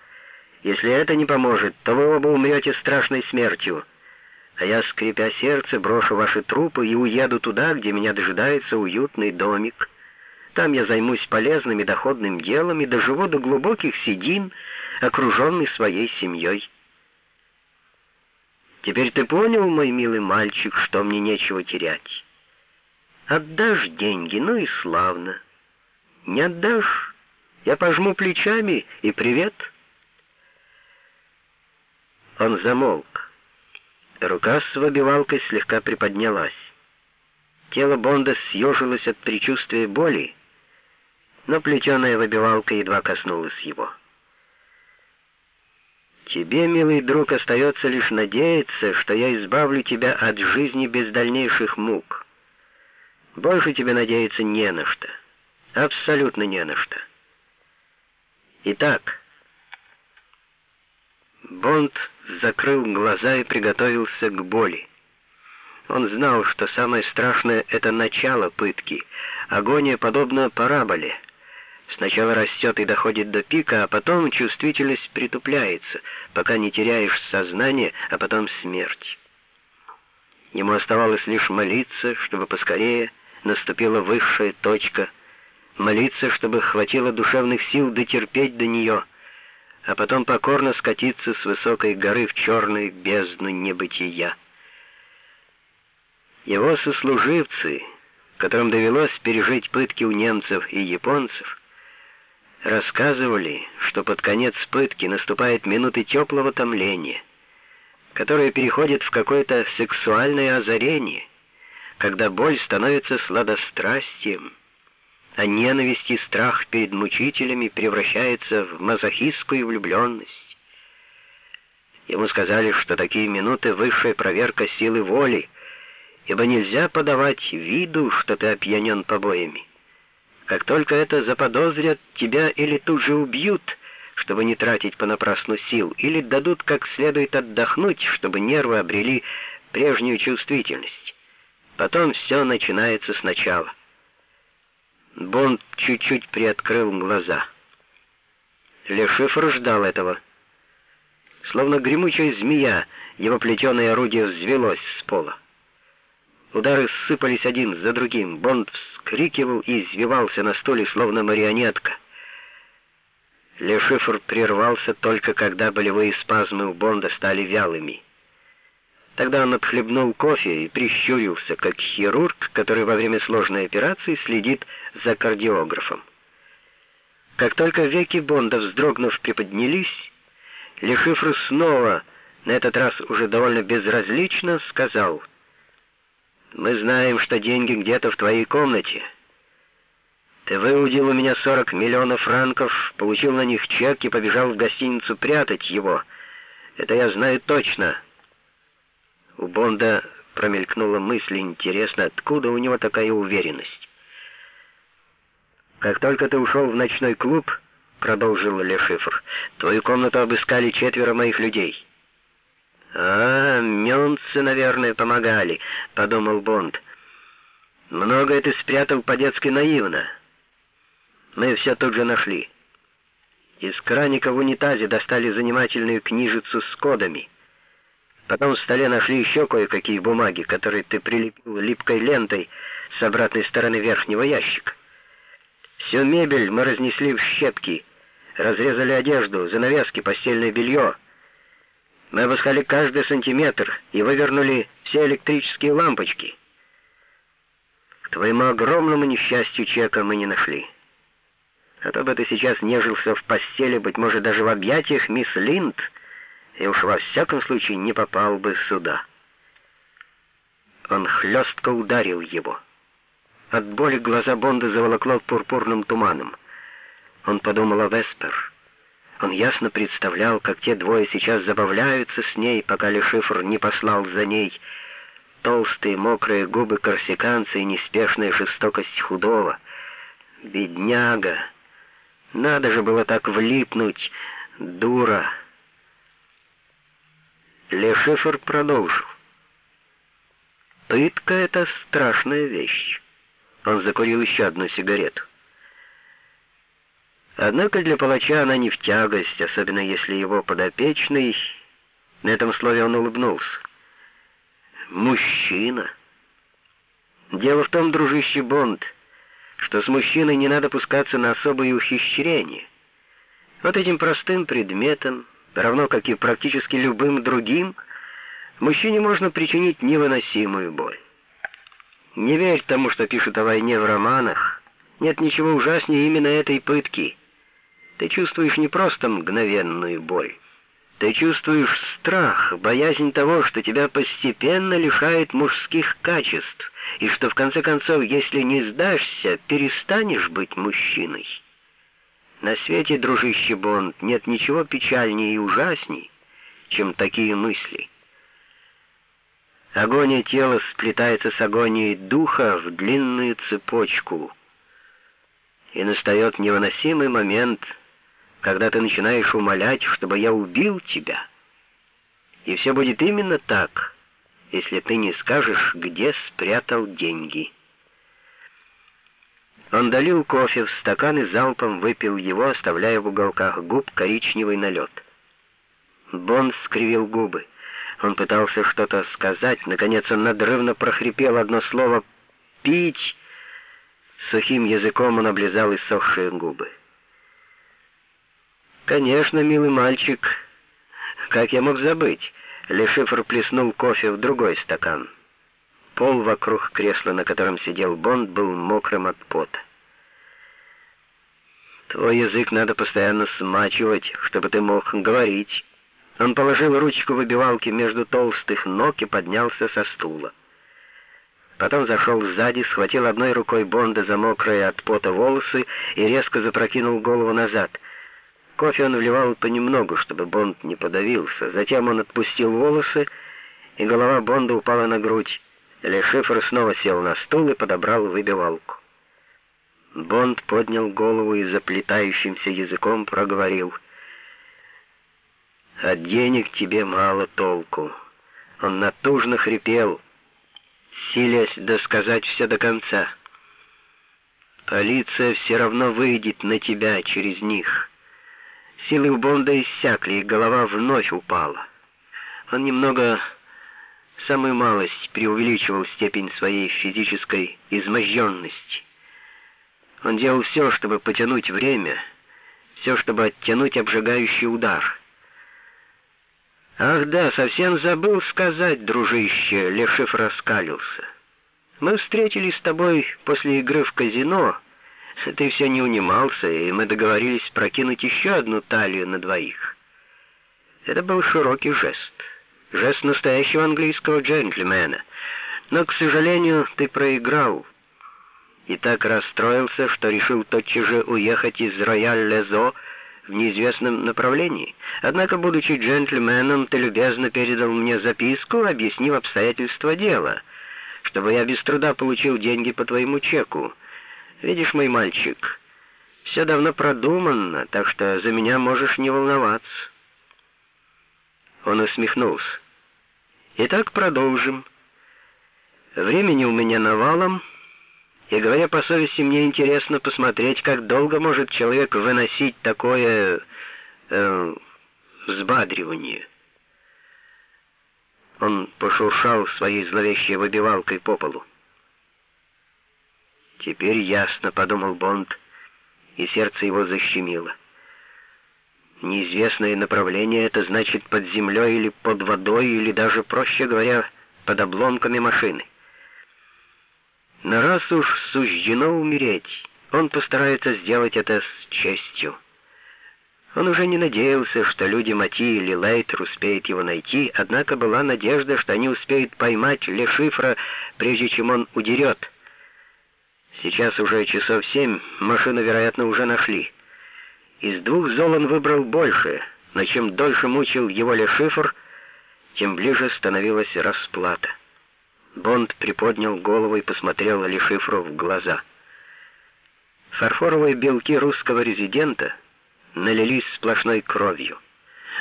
Если это не поможет, то вы оба умрете страшной смертью» а я, скрипя сердце, брошу ваши трупы и уеду туда, где меня дожидается уютный домик. Там я займусь полезным и доходным делом и доживу до глубоких седин, окруженный своей семьей. Теперь ты понял, мой милый мальчик, что мне нечего терять? Отдашь деньги, ну и славно. Не отдашь, я пожму плечами и привет. Он замолк. Рука с выбивалкой слегка приподнялась. Тело Бонда съежилось от предчувствия боли, но плетеная выбивалка едва коснулась его. «Тебе, милый друг, остается лишь надеяться, что я избавлю тебя от жизни без дальнейших мук. Больше тебе надеяться не на что. Абсолютно не на что. Итак...» Бонд закрыл глаза и приготовился к боли. Он знал, что самое страшное — это начало пытки. Агония подобна параболе. Сначала растет и доходит до пика, а потом чувствительность притупляется, пока не теряешь сознание, а потом смерть. Ему оставалось лишь молиться, чтобы поскорее наступила высшая точка, молиться, чтобы хватило душевных сил дотерпеть до нее, а потом покорно скатиться с высокой горы в черную бездну небытия. Его сослуживцы, которым довелось пережить пытки у немцев и японцев, рассказывали, что под конец пытки наступает минуты теплого томления, которое переходит в какое-то сексуальное озарение, когда боль становится сладострастием, а ненависть и страх перед мучителями превращается в мазохистскую влюбленность. Ему сказали, что такие минуты — высшая проверка силы воли, ибо нельзя подавать виду, что ты опьянен побоями. Как только это заподозрят, тебя или тут же убьют, чтобы не тратить понапрасну сил, или дадут как следует отдохнуть, чтобы нервы обрели прежнюю чувствительность. Потом все начинается сначала. Бонд чуть-чуть приоткрыл глаза. Лешифр ждал этого. Словно гремучая змея, его плетеное орудие взвелось с пола. Удары сыпались один за другим. Бонд вскрикивал и извивался на стуле, словно марионетка. Лешифр прервался только когда болевые спазмы у Бонда стали вялыми. Тогда он отхлебнул кофе и прищурился, как хирург, который во время сложной операции следит за кардиографом. Как только веки Бонда, вздрогнув, приподнялись, Лешифр снова, на этот раз уже довольно безразлично, сказал — мы знаем, что деньги где-то в твоей комнате. Ты выудил у меня 40 миллионов франков, получил на них чек и побежал в гостиницу прятать его. Это я знаю точно. У Бонда промелькнула мысль, интересно, откуда у него такая уверенность. «Как только ты ушел в ночной клуб, — продолжил Лешифр, — твою комнату обыскали четверо моих людей». «А, мёнцы, наверное, помогали», — подумал Бонд. «Многое ты спрятал по-детски наивно. Мы все тут же нашли. Из краника в унитазе достали занимательную книжицу с кодами. Потом в столе нашли еще кое-какие бумаги, которые ты прилепил липкой лентой с обратной стороны верхнего ящика. Всю мебель мы разнесли в щепки, разрезали одежду, занавески, постельное белье». Мы обыскали каждый сантиметр и вывернули все электрические лампочки. К твоему огромному несчастью чека мы не нашли. А то бы ты сейчас нежился в постели, быть может, даже в объятиях мисс Линд, и уж во всяком случае не попал бы сюда. Он хлестко ударил его. От боли глаза Бонда заволокло пурпурным туманом. Он подумал о Веспер. Он ясно представлял, как те двое сейчас забавляются с ней, пока Лешифр не послал за ней. Толстые мокрые губы корсиканца и неспешная жестокость худого. Бедняга! Надо же было так влипнуть, дура! Лешифр продолжил. Пытка — это страшная вещь. Он закурил еще одну сигарету. Однако для палача она не в тягость, особенно если его подопечный... На этом слове он улыбнулся. «Мужчина». Дело в том, дружище Бонд, что с мужчиной не надо пускаться на особые ухищрения. Вот этим простым предметом, равно как и практически любым другим, мужчине можно причинить невыносимую боль. Не верь тому, что пишут о войне в романах. Нет ничего ужаснее именно этой пытки — ты чувствуешь не просто мгновенную боль. Ты чувствуешь страх, боязнь того, что тебя постепенно лишает мужских качеств, и что в конце концов, если не сдашься, перестанешь быть мужчиной. На свете, дружище Бонд, нет ничего печальнее и ужасней, чем такие мысли. Агония тела сплетается с агонией духа в длинную цепочку, и настает невыносимый момент — когда ты начинаешь умолять, чтобы я убил тебя. И все будет именно так, если ты не скажешь, где спрятал деньги». Он долил кофе в стакан и залпом выпил его, оставляя в уголках губ коричневый налет. Бонд скривил губы. Он пытался что-то сказать. Наконец он надрывно прохрипел одно слово «пить». Сухим языком он облизал иссохшие губы. «Конечно, милый мальчик. Как я мог забыть?» Лешифр плеснул кофе в другой стакан. Пол вокруг кресла, на котором сидел Бонд, был мокрым от пота. «Твой язык надо постоянно смачивать, чтобы ты мог говорить». Он положил ручку выбивалки между толстых ног и поднялся со стула. Потом зашел сзади, схватил одной рукой Бонда за мокрые от пота волосы и резко запрокинул голову назад. Кофе он вливал понемногу, чтобы Бонд не подавился. Затем он отпустил волосы, и голова Бонда упала на грудь. Лешифр снова сел на стул и подобрал выбивалку. Бонд поднял голову и заплетающимся языком проговорил. «От денег тебе мало толку». Он натужно хрипел силясь досказать все до конца. Полиция все равно выйдет на тебя через них. Силы у Бонда иссякли, и голова вновь упала. Он немного, самую малость, преувеличивал степень своей физической изможденности. Он делал все, чтобы потянуть время, все, чтобы оттянуть обжигающий удар — «Ах да, совсем забыл сказать, дружище», — Лешев раскалился. «Мы встретились с тобой после игры в казино. Ты все не унимался, и мы договорились прокинуть еще одну талию на двоих». Это был широкий жест, жест настоящего английского джентльмена. Но, к сожалению, ты проиграл. И так расстроился, что решил тотчас же уехать из Рояль-Лезо, в неизвестном направлении. Однако, будучи джентльменом, ты любезно передал мне записку, объяснив обстоятельства дела, чтобы я без труда получил деньги по твоему чеку. Видишь, мой мальчик, все давно продумано, так что за меня можешь не волноваться». Он усмехнулся. «Итак, продолжим. Времени у меня навалом». И говоря по совести, мне интересно посмотреть, как долго может человек выносить такое э, взбадривание. Он пошуршал своей зловещей выбивалкой по полу. «Теперь ясно», — подумал Бонд, и сердце его защемило. Неизвестное направление — это значит под землей или под водой, или даже, проще говоря, под обломками машины. Но раз уж суждено умереть, он постарается сделать это с честью. Он уже не надеялся, что люди Мати или Лейтер успеют его найти, однако была надежда, что они успеют поймать Лешифра, прежде чем он удерет. Сейчас уже часов семь, машину, вероятно, уже нашли. Из двух зол он выбрал больше, но чем дольше мучил его Лешифр, тем ближе становилась расплата. Бонд приподнял голову и посмотрел Лешифру в глаза. Фарфоровые белки русского резидента налились сплошной кровью.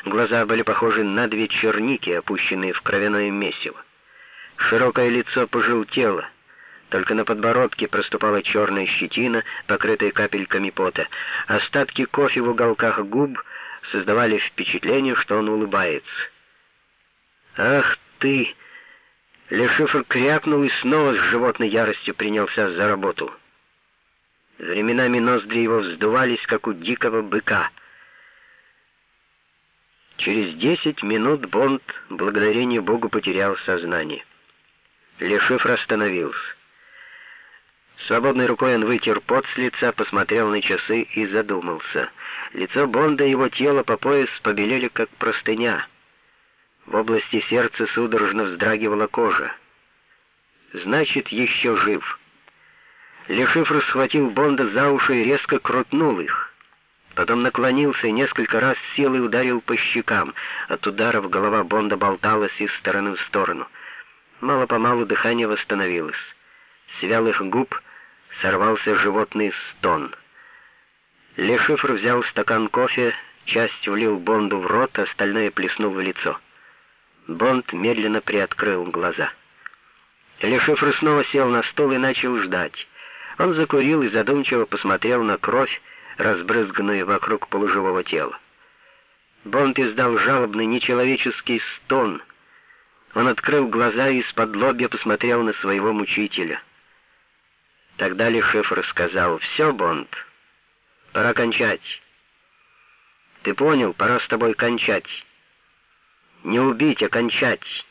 Глаза были похожи на две черники, опущенные в кровяное месиво. Широкое лицо пожелтело, только на подбородке проступала черная щетина, покрытая капельками пота. Остатки кофе в уголках губ создавали впечатление, что он улыбается. «Ах ты!» Лешифр крякнул и снова с животной яростью принялся за работу. Временами ноздри его вздувались, как у дикого быка. Через десять минут Бонд, благодарение Богу, потерял сознание. Лешифр остановился. Свободной рукой он вытер пот с лица, посмотрел на часы и задумался. Лицо Бонда и его тело по пояс побелели, как простыня. В области сердца судорожно вздрагивала кожа. Значит, еще жив. Лешифр схватил Бонда за уши и резко крутнул их. Потом наклонился и несколько раз силой ударил по щекам. От ударов голова Бонда болталась из стороны в сторону. Мало-помалу дыхание восстановилось. С вялых губ сорвался животный стон. Лешифр взял стакан кофе, часть влил Бонду в рот, остальное плеснул в лицо. Бонд медленно приоткрыл глаза. Лешифр снова сел на стол и начал ждать. Он закурил и задумчиво посмотрел на кровь, разбрызганную вокруг полуживого тела. Бонд издал жалобный нечеловеческий стон. Он открыл глаза и из-под лобья посмотрел на своего мучителя. Тогда Лешефер сказал, «Все, Бонд, пора кончать». «Ты понял, пора с тобой кончать». «Не убить, а кончать».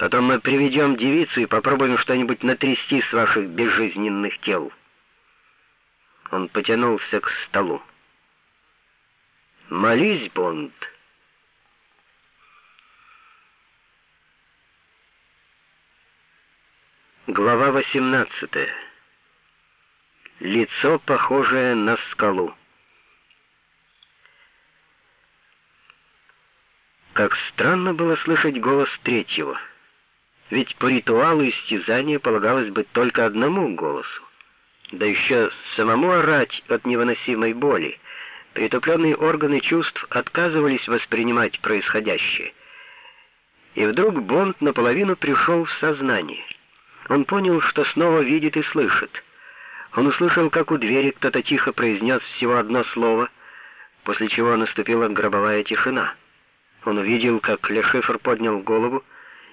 Потом мы приведем девицу и попробуем что-нибудь натрясти с ваших безжизненных тел». Он потянулся к столу. «Молись, Бонд!» Глава 18. Лицо, похожее на скалу. Как странно было слышать голос третьего. Ведь по ритуалу истязания полагалось быть только одному голосу. Да еще самому орать от невыносимой боли. Притупленные органы чувств отказывались воспринимать происходящее. И вдруг Бонд наполовину пришел в сознание. Он понял, что снова видит и слышит. Он услышал, как у двери кто-то тихо произнес всего одно слово, после чего наступила гробовая тишина. Он увидел, как Лешифер поднял голову,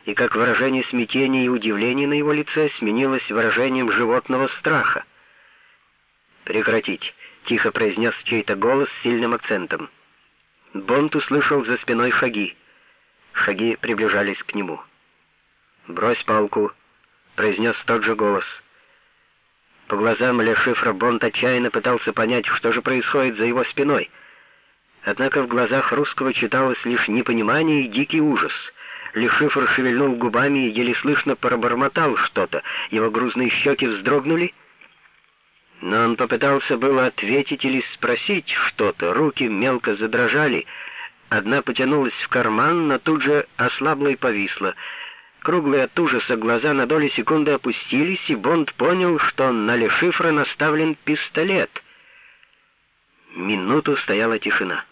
и как выражение смятения и удивления на его лице сменилось выражением животного страха. «Прекратить!» — тихо произнес чей-то голос с сильным акцентом. Бонд услышал за спиной шаги. Шаги приближались к нему. «Брось палку!» — произнес тот же голос. По глазам Лешифра Бонд отчаянно пытался понять, что же происходит за его спиной. Однако в глазах русского читалось лишь непонимание и дикий ужас — Лешифр шевельнул губами и еле слышно пробормотал что-то. Его грузные щеки вздрогнули. Но он попытался было ответить или спросить что-то. Руки мелко задрожали. Одна потянулась в карман, но тут же ослабла и повисла. Круглые от ужаса глаза на доли секунды опустились, и Бонд понял, что на Лешифра наставлен пистолет. Минуту стояла тишина.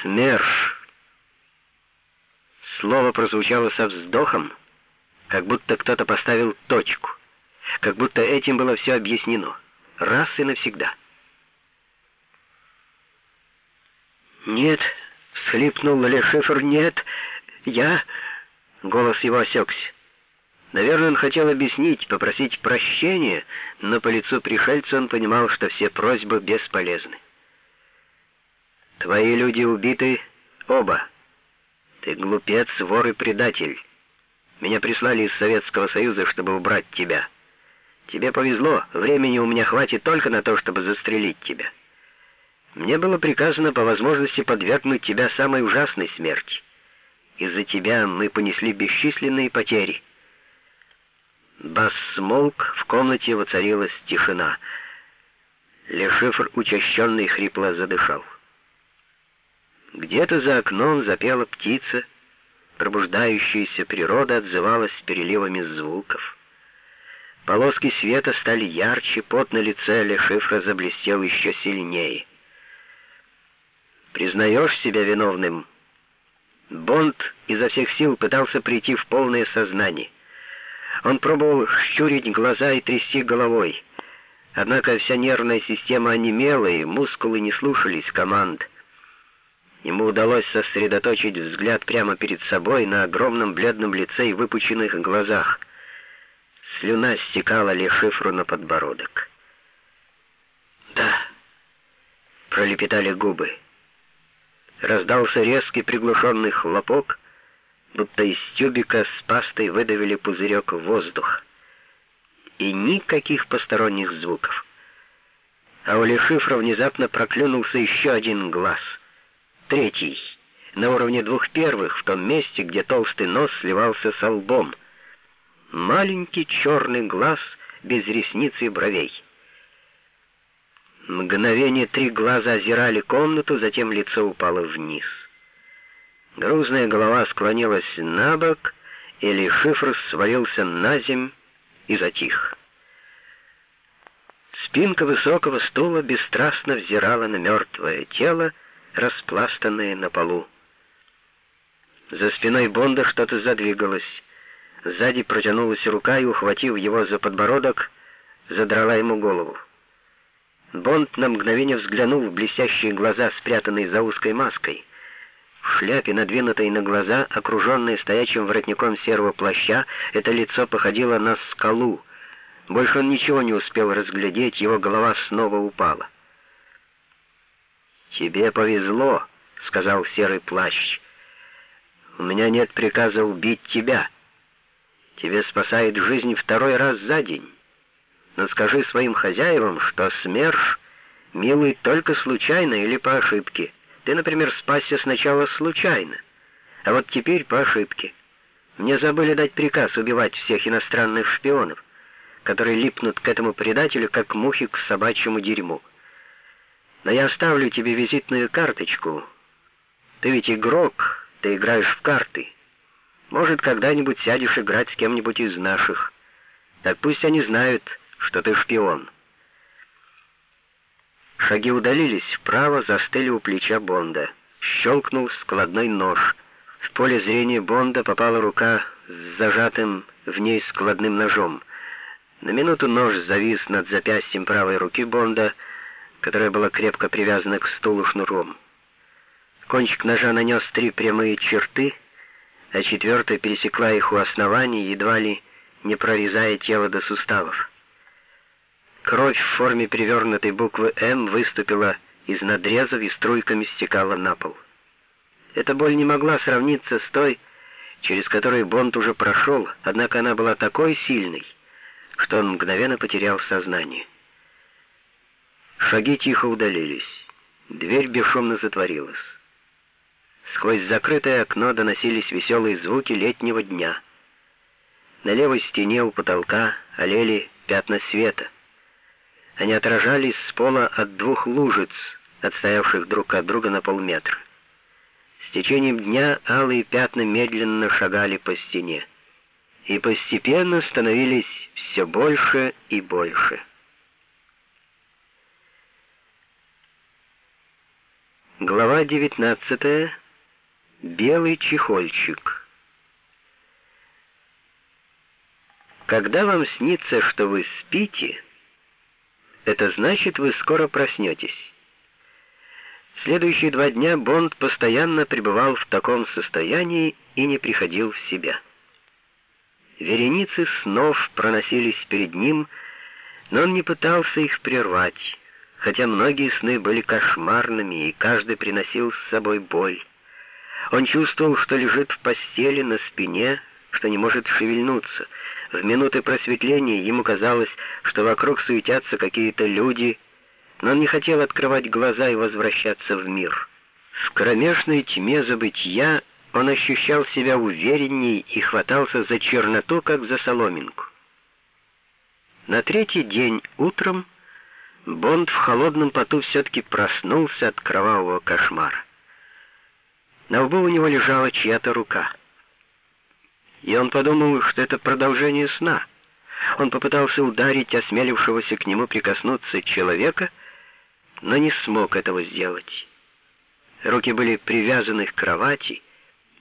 «СМЕРШ!» Слово прозвучало со вздохом, как будто кто-то поставил точку, как будто этим было все объяснено, раз и навсегда. «Нет», — всхлипнул Лешифер, — «нет, я...» Голос его осекся. Наверное, он хотел объяснить, попросить прощения, но по лицу пришельца он понимал, что все просьбы бесполезны. «Твои люди убиты оба», ты глупец, вор и предатель. Меня прислали из Советского Союза, чтобы убрать тебя. Тебе повезло, времени у меня хватит только на то, чтобы застрелить тебя. Мне было приказано по возможности подвергнуть тебя самой ужасной смерти. Из-за тебя мы понесли бесчисленные потери. Бас смолк, в комнате воцарилась тишина. Лешифр учащенный хрипло задышал. Где-то за окном запела птица, пробуждающаяся природа отзывалась переливами звуков. Полоски света стали ярче, пот на лице Лешифра заблестел еще сильнее. «Признаешь себя виновным?» Бонд изо всех сил пытался прийти в полное сознание. Он пробовал щурить глаза и трясти головой. Однако вся нервная система онемела, и мускулы не слушались команд. Ему удалось сосредоточить взгляд прямо перед собой на огромном бледном лице и выпученных глазах. Слюна стекала Лешифру на подбородок. «Да», — пролепетали губы. Раздался резкий приглушенный хлопок, будто из тюбика с пастой выдавили пузырек воздух. И никаких посторонних звуков. А у Лешифра внезапно проклюнулся еще один глаз — третий, на уровне двух первых, в том месте, где толстый нос сливался со лбом. Маленький черный глаз без ресниц и бровей. Мгновение три глаза озирали комнату, затем лицо упало вниз. Грузная голова склонилась на бок, или шифр свалился на земь и затих. Спинка высокого стула бесстрастно взирала на мертвое тело, распластанные на полу. За спиной Бонда что-то задвигалось. Сзади протянулась рука и, ухватив его за подбородок, задрала ему голову. Бонд на мгновение взглянул в блестящие глаза, спрятанные за узкой маской. В шляпе, надвинутой на глаза, окруженной стоячим воротником серого плаща, это лицо походило на скалу. Больше он ничего не успел разглядеть, его голова снова упала. «Тебе повезло», — сказал серый плащ. «У меня нет приказа убить тебя. Тебе спасает жизнь второй раз за день. Но скажи своим хозяевам, что СМЕРШ милый только случайно или по ошибке. Ты, например, спасся сначала случайно, а вот теперь по ошибке. Мне забыли дать приказ убивать всех иностранных шпионов, которые липнут к этому предателю, как мухи к собачьему дерьму. Но я оставлю тебе визитную карточку. Ты ведь игрок, ты играешь в карты. Может, когда-нибудь сядешь играть с кем-нибудь из наших. Так пусть они знают, что ты шпион». Шаги удалились вправо, застыли у плеча Бонда. Щелкнул складной нож. В поле зрения Бонда попала рука с зажатым в ней складным ножом. На минуту нож завис над запястьем правой руки Бонда, которая была крепко привязана к стулу шнуром. Кончик ножа нанес три прямые черты, а четвертая пересекла их у основания, едва ли не прорезая тело до суставов. Кровь в форме перевернутой буквы «М» выступила из надрезов и струйками стекала на пол. Эта боль не могла сравниться с той, через которую Бонд уже прошел, однако она была такой сильной, что он мгновенно потерял сознание. Шаги тихо удалились. Дверь бесшумно затворилась. Сквозь закрытое окно доносились веселые звуки летнего дня. На левой стене у потолка олели пятна света — они отражались с пола от двух лужиц, отстоявших друг от друга на полметра. С течением дня алые пятна медленно шагали по стене и постепенно становились все больше и больше. Глава 19. Белый чехольчик. Когда вам снится, что вы спите, это значит, вы скоро проснетесь. Следующие два дня Бонд постоянно пребывал в таком состоянии и не приходил в себя. Вереницы снов проносились перед ним, но он не пытался их прервать, хотя многие сны были кошмарными, и каждый приносил с собой боль. Он чувствовал, что лежит в постели на спине, что не может шевельнуться. В минуты просветления ему казалось, что вокруг суетятся какие-то люди, но он не хотел открывать глаза и возвращаться в мир. В кромешной тьме забытья он ощущал себя уверенней и хватался за черноту, как за соломинку. На третий день утром Бонд в холодном поту все-таки проснулся от кровавого кошмара. На лбу у него лежала чья-то рука и он подумал, что это продолжение сна. Он попытался ударить осмелившегося к нему прикоснуться человека, но не смог этого сделать. Руки были привязаны к кровати,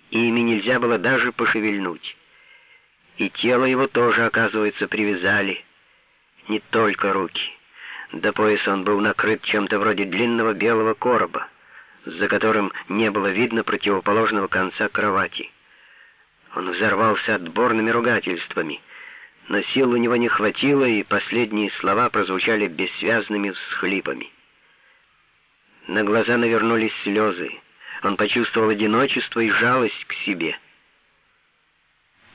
и ими нельзя было даже пошевельнуть. И тело его тоже, оказывается, привязали, не только руки. До пояса он был накрыт чем-то вроде длинного белого короба, за которым не было видно противоположного конца кровати. Он взорвался отборными ругательствами, но сил у него не хватило, и последние слова прозвучали бессвязными всхлипами. На глаза навернулись слезы. Он почувствовал одиночество и жалость к себе.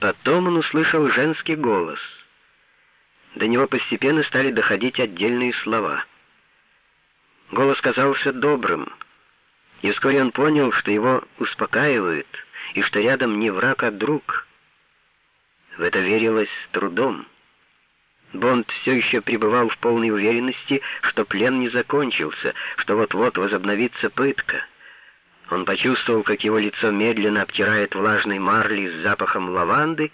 Потом он услышал женский голос. До него постепенно стали доходить отдельные слова. Голос казался добрым, и вскоре он понял, что его успокаивают — и что рядом не враг, а друг. В это верилось с трудом. Бонд все еще пребывал в полной уверенности, что плен не закончился, что вот-вот возобновится пытка. Он почувствовал, как его лицо медленно обтирает влажной марли с запахом лаванды,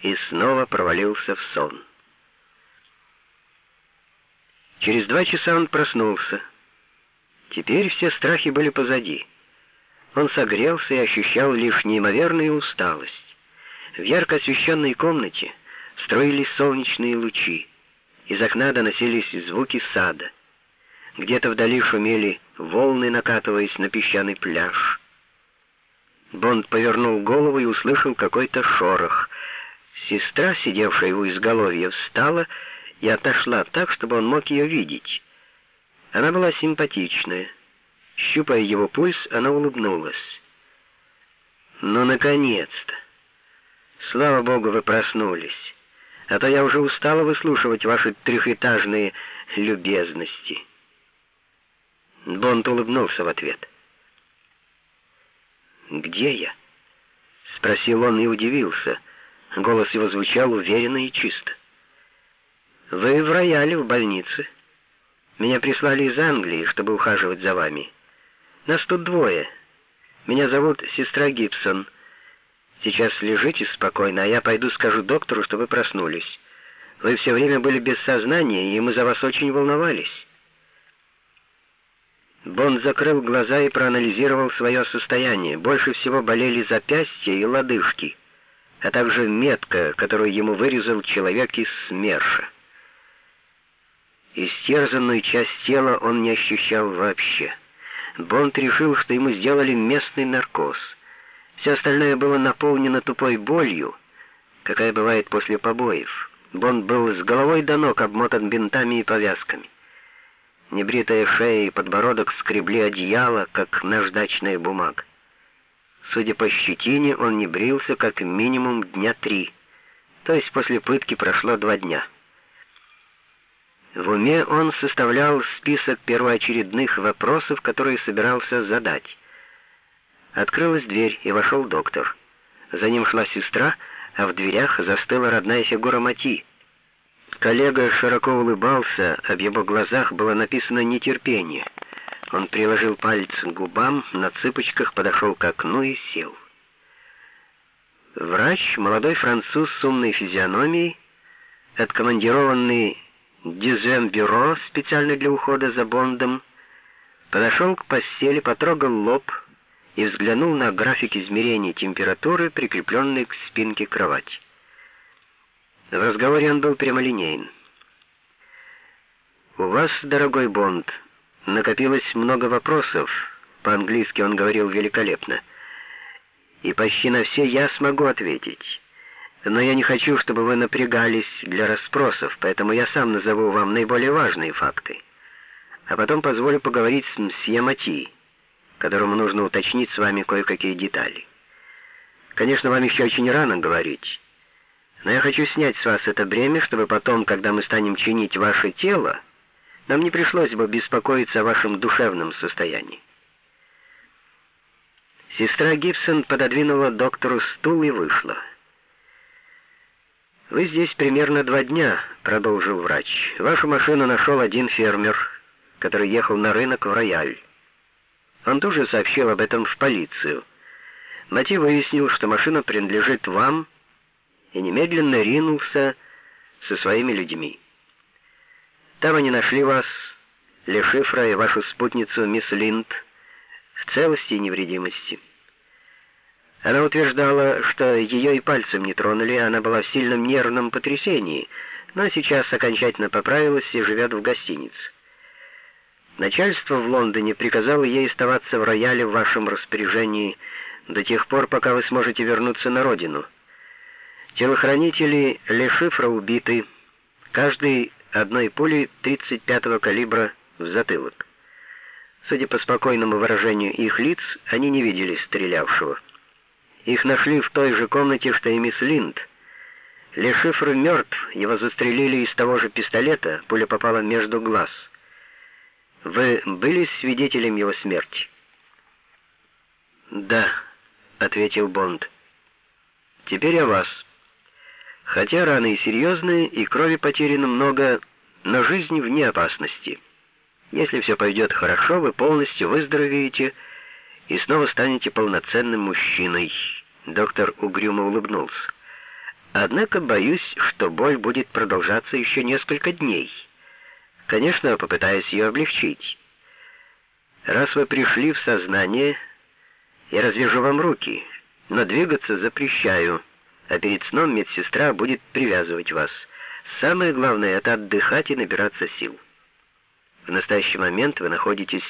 и снова провалился в сон. Через два часа он проснулся. Теперь все страхи были позади. Он согрелся и ощущал лишь неимоверную усталость. В ярко освещенной комнате строились солнечные лучи. Из окна доносились звуки сада. Где-то вдали шумели волны, накатываясь на песчаный пляж. Бонд повернул голову и услышал какой-то шорох. Сестра, сидевшая у изголовья, встала и отошла так, чтобы он мог ее видеть. Она была симпатичная. Щупая его пульс, она улыбнулась. «Ну, наконец-то! Слава Богу, вы проснулись, а то я уже устала выслушивать ваши трехэтажные любезности». Бонд улыбнулся в ответ. «Где я?» — спросил он и удивился. Голос его звучал уверенно и чисто. «Вы в рояле в больнице. Меня прислали из Англии, чтобы ухаживать за вами. Нас тут двое. Меня зовут сестра Гибсон. Сейчас лежите спокойно, а я пойду скажу доктору, что вы проснулись. Вы все время были без сознания, и мы за вас очень волновались». Бонд закрыл глаза и проанализировал свое состояние. Больше всего болели запястья и лодыжки, а также метка, которую ему вырезал человек из СМЕРШа. Истерзанную часть тела он не ощущал вообще. Бонд решил, что ему сделали местный наркоз. Все остальное было наполнено тупой болью, какая бывает после побоев. Бонд был с головой до ног обмотан бинтами и повязками. Небритая шея и подбородок скребли одеяло, как наждачная бумага. Судя по щетине, он не брился как минимум дня три, то есть после пытки прошло два дня. В уме он составлял список первоочередных вопросов, которые собирался задать. Открылась дверь, и вошел доктор. За ним шла сестра, а в дверях застыла родная фигура Мати — Коллега широко улыбался, а в его глазах было написано нетерпение. Он приложил палец к губам, на цыпочках подошел к окну и сел. Врач, молодой француз с умной физиономией, откомандированный Дизем-бюро специально для ухода за Бондом, подошел к постели, потрогал лоб и взглянул на график измерения температуры, прикрепленный к спинке кровати. В разговоре он был прямолинейен. «У вас, дорогой Бонд, накопилось много вопросов», по-английски он говорил великолепно, «и почти на все я смогу ответить. Но я не хочу, чтобы вы напрягались для расспросов, поэтому я сам назову вам наиболее важные факты, а потом позволю поговорить с мсье Мати, которому нужно уточнить с вами кое-какие детали. Конечно, вам еще очень рано говорить». Но я хочу снять с вас это бремя, чтобы потом, когда мы станем чинить ваше тело, нам не пришлось бы беспокоиться о вашем душевном состоянии. Сестра Гибсон пододвинула доктору стул и вышла. «Вы здесь примерно два дня», — продолжил врач. «Вашу машину нашел один фермер, который ехал на рынок в Рояль. Он тоже сообщил об этом в полицию. Мати выяснил, что машина принадлежит вам, и немедленно ринулся со своими людьми. Там они нашли вас, Лешифра и вашу спутницу мисс Линд, в целости и невредимости. Она утверждала, что ее и пальцем не тронули, она была в сильном нервном потрясении, но сейчас окончательно поправилась и живет в гостинице. Начальство в Лондоне приказало ей оставаться в рояле в вашем распоряжении до тех пор, пока вы сможете вернуться на родину. Телохранители Лешифра убиты, каждый одной пулей 35-го калибра в затылок. Судя по спокойному выражению их лиц, они не видели стрелявшего. Их нашли в той же комнате, что и мисс Линд. Лешифр мертв, его застрелили из того же пистолета, пуля попала между глаз. Вы были свидетелем его смерти? «Да», — ответил Бонд. «Теперь о вас». Хотя раны и серьезные, и крови потеряно много, но жизнь вне опасности. Если все пойдет хорошо, вы полностью выздоровеете и снова станете полноценным мужчиной. Доктор угрюмо улыбнулся. Однако боюсь, что боль будет продолжаться еще несколько дней. Конечно, попытаюсь ее облегчить. Раз вы пришли в сознание, я развяжу вам руки, но двигаться запрещаю. — а перед сном медсестра будет привязывать вас. Самое главное — это отдыхать и набираться сил. В настоящий момент вы находитесь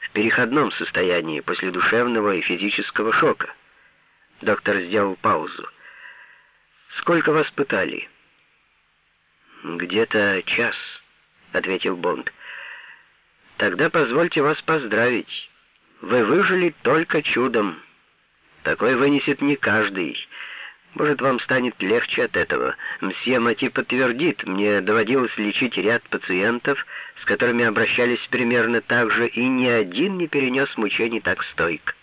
в переходном состоянии после душевного и физического шока. Доктор сделал паузу. «Сколько вас пытали?» «Где-то час», — ответил Бонд. «Тогда позвольте вас поздравить. Вы выжили только чудом. Такой вынесет не каждый». Может, вам станет легче от этого. Мсье Мати подтвердит, мне доводилось лечить ряд пациентов, с которыми обращались примерно так же, и ни один не перенес мучений так стойко.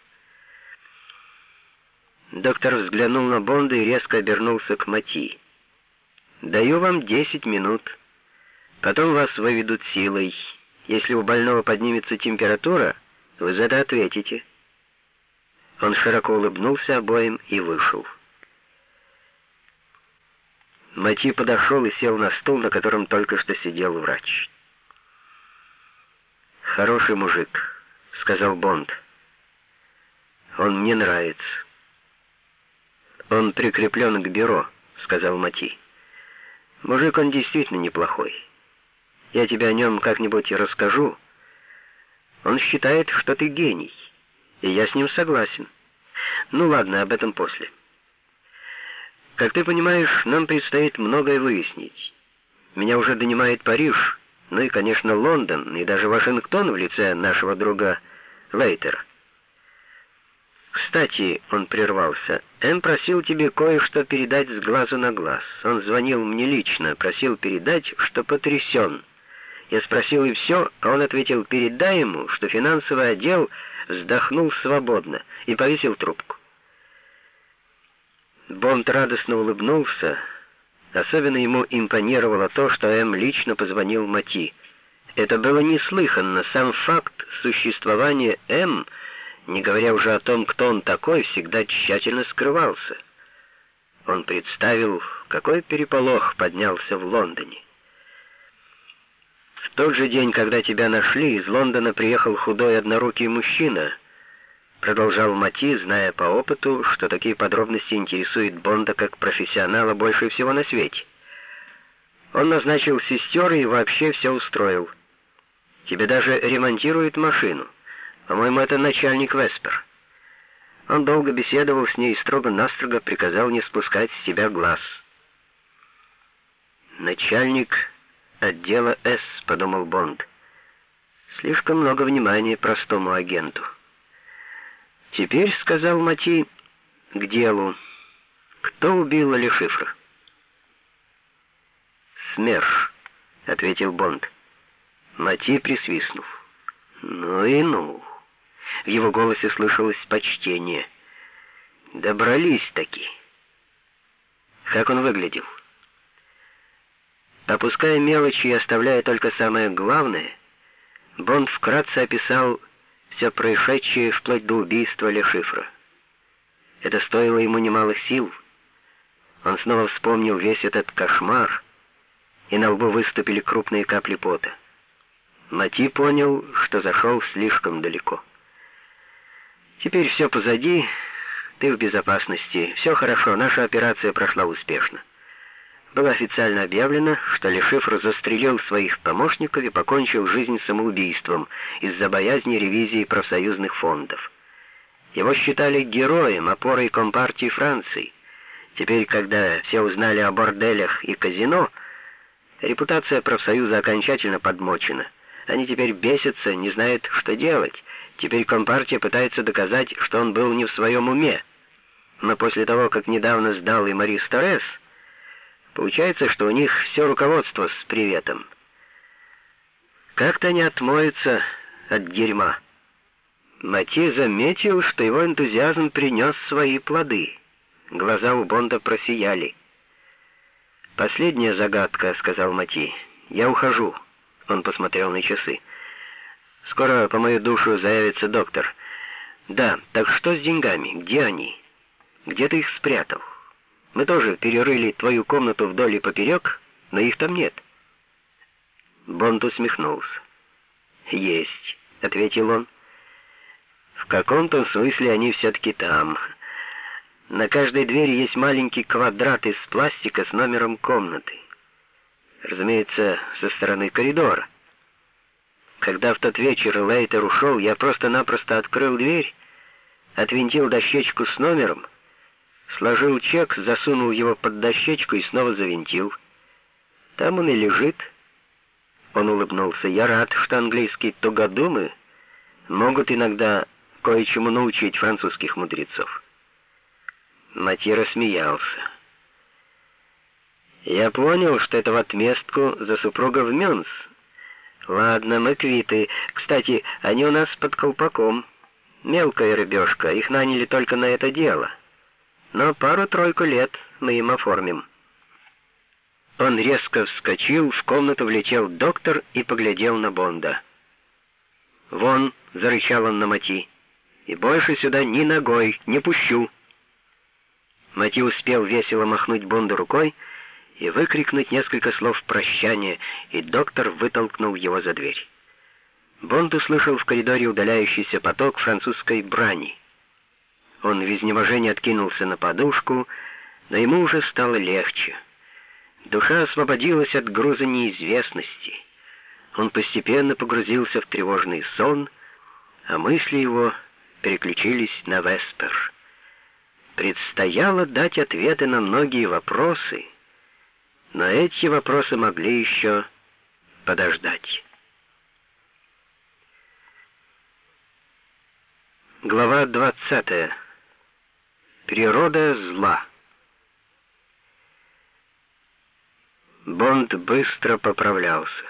Доктор взглянул на Бонда и резко обернулся к Мати. «Даю вам десять минут. Потом вас выведут силой. Если у больного поднимется температура, вы за это ответите». Он широко улыбнулся обоим и вышел. Мати подошел и сел на стул, на котором только что сидел врач. «Хороший мужик», — сказал Бонд. «Он мне нравится». «Он прикреплен к бюро», — сказал Мати. «Мужик он действительно неплохой. Я тебе о нем как-нибудь расскажу. Он считает, что ты гений, и я с ним согласен. Ну ладно, об этом после». Как ты понимаешь, нам предстоит многое выяснить. Меня уже донимает Париж, ну и, конечно, Лондон, и даже Вашингтон в лице нашего друга Лейтера. «Кстати», — он прервался, — «М просил тебе кое-что передать с глазу на глаз. Он звонил мне лично, просил передать, что потрясен. Я спросил и все, а он ответил, передай ему, что финансовый отдел вздохнул свободно и повесил трубку. Бонд радостно улыбнулся. Особенно ему импонировало то, что М лично позвонил Мати. Это было неслыханно. Сам факт существования М, не говоря уже о том, кто он такой, всегда тщательно скрывался. Он представил, какой переполох поднялся в Лондоне. В тот же день, когда тебя нашли, из Лондона приехал худой однорукий мужчина — Продолжал Мати, зная по опыту, что такие подробности интересуют Бонда как профессионала больше всего на свете. Он назначил сестер и вообще все устроил. Тебе даже ремонтирует машину. По-моему, это начальник Веспер. Он долго беседовал с ней и строго-настрого приказал не спускать с себя глаз. «Начальник отдела С», — подумал Бонд. «Слишком много внимания простому агенту». «Теперь, — сказал Мати, — к делу. Кто убил Лешифра?» «СМЕРШ», — ответил Бонд. Мати присвистнув. «Ну и ну!» В его голосе слышалось почтение. «Добрались-таки!» Как он выглядел? Опуская мелочи и оставляя только самое главное, Бонд вкратце описал все происшедшее вплоть до убийства Лешифра. Это стоило ему немалых сил. Он снова вспомнил весь этот кошмар, и на лбу выступили крупные капли пота. Мати понял, что зашел слишком далеко. «Теперь все позади, ты в безопасности, все хорошо, наша операция прошла успешно» было официально объявлено, что Лешифр застрелил своих помощников и покончил жизнь самоубийством из-за боязни ревизии профсоюзных фондов. Его считали героем, опорой Компартии Франции. Теперь, когда все узнали о борделях и казино, репутация профсоюза окончательно подмочена. Они теперь бесятся, не знают, что делать. Теперь Компартия пытается доказать, что он был не в своем уме. Но после того, как недавно сдал и Марис Торрес, Получается, что у них все руководство с приветом. Как-то не отмоются от дерьма. Мати заметил, что его энтузиазм принес свои плоды. Глаза у Бонда просияли. «Последняя загадка», — сказал Мати. «Я ухожу». Он посмотрел на часы. «Скоро по мою душу заявится доктор». «Да, так что с деньгами? Где они? Где ты их спрятал?» Мы тоже перерыли твою комнату вдоль и поперек, но их там нет». Бонд усмехнулся. «Есть», — ответил он. «В каком-то смысле они все-таки там. На каждой двери есть маленький квадрат из пластика с номером комнаты. Разумеется, со стороны коридора. Когда в тот вечер Лейтер ушел, я просто-напросто открыл дверь, отвинтил дощечку с номером, сложил чек, засунул его под дощечку и снова завинтил. Там он и лежит. Он улыбнулся. Я рад, что английские тугодумы могут иногда кое-чему научить французских мудрецов. Матье смеялся. Я понял, что это в отместку за супруга в Мюнс. Ладно, мы квиты. Кстати, они у нас под колпаком. Мелкая рыбешка, их наняли только на это дело. Но пару-тройку лет мы им оформим. Он резко вскочил, в комнату влетел доктор и поглядел на Бонда. «Вон!» — зарычал он на Мати. «И больше сюда ни ногой, не пущу!» Мати успел весело махнуть Бонду рукой и выкрикнуть несколько слов прощания, и доктор вытолкнул его за дверь. Бонд услышал в коридоре удаляющийся поток французской брани. Он в изнеможении откинулся на подушку, но ему уже стало легче. Душа освободилась от груза неизвестности. Он постепенно погрузился в тревожный сон, а мысли его переключились на Веспер. Предстояло дать ответы на многие вопросы, но эти вопросы могли еще подождать. Глава 20. Природа зла. Бонд быстро поправлялся.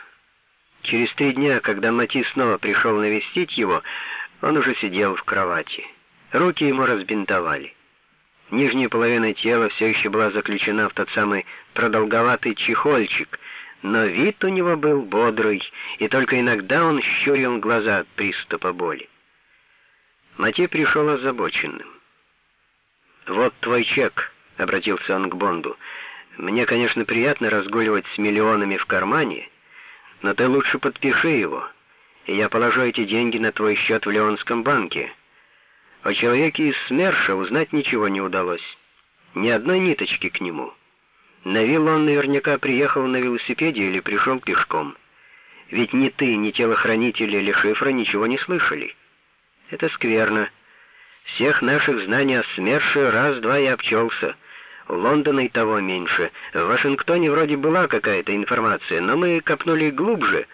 Через три дня, когда Мати снова пришел навестить его, он уже сидел в кровати. Руки ему разбинтовали. Нижняя половина тела все еще была заключена в тот самый продолговатый чехольчик, но вид у него был бодрый, и только иногда он щурил глаза от приступа боли. Мати пришел озабоченным. «Вот твой чек», — обратился он к Бонду. «Мне, конечно, приятно разгуливать с миллионами в кармане, но ты лучше подпиши его, и я положу эти деньги на твой счет в Леонском банке». О человеке из СМЕРШа узнать ничего не удалось. Ни одной ниточки к нему. На виллу он наверняка приехал на велосипеде или пришел пешком. Ведь ни ты, ни телохранитель или шифра ничего не слышали. Это скверно. Всех наших знаний о СМЕРШе раз-два и обчелся. Лондона и того меньше. В Вашингтоне вроде была какая-то информация, но мы копнули глубже.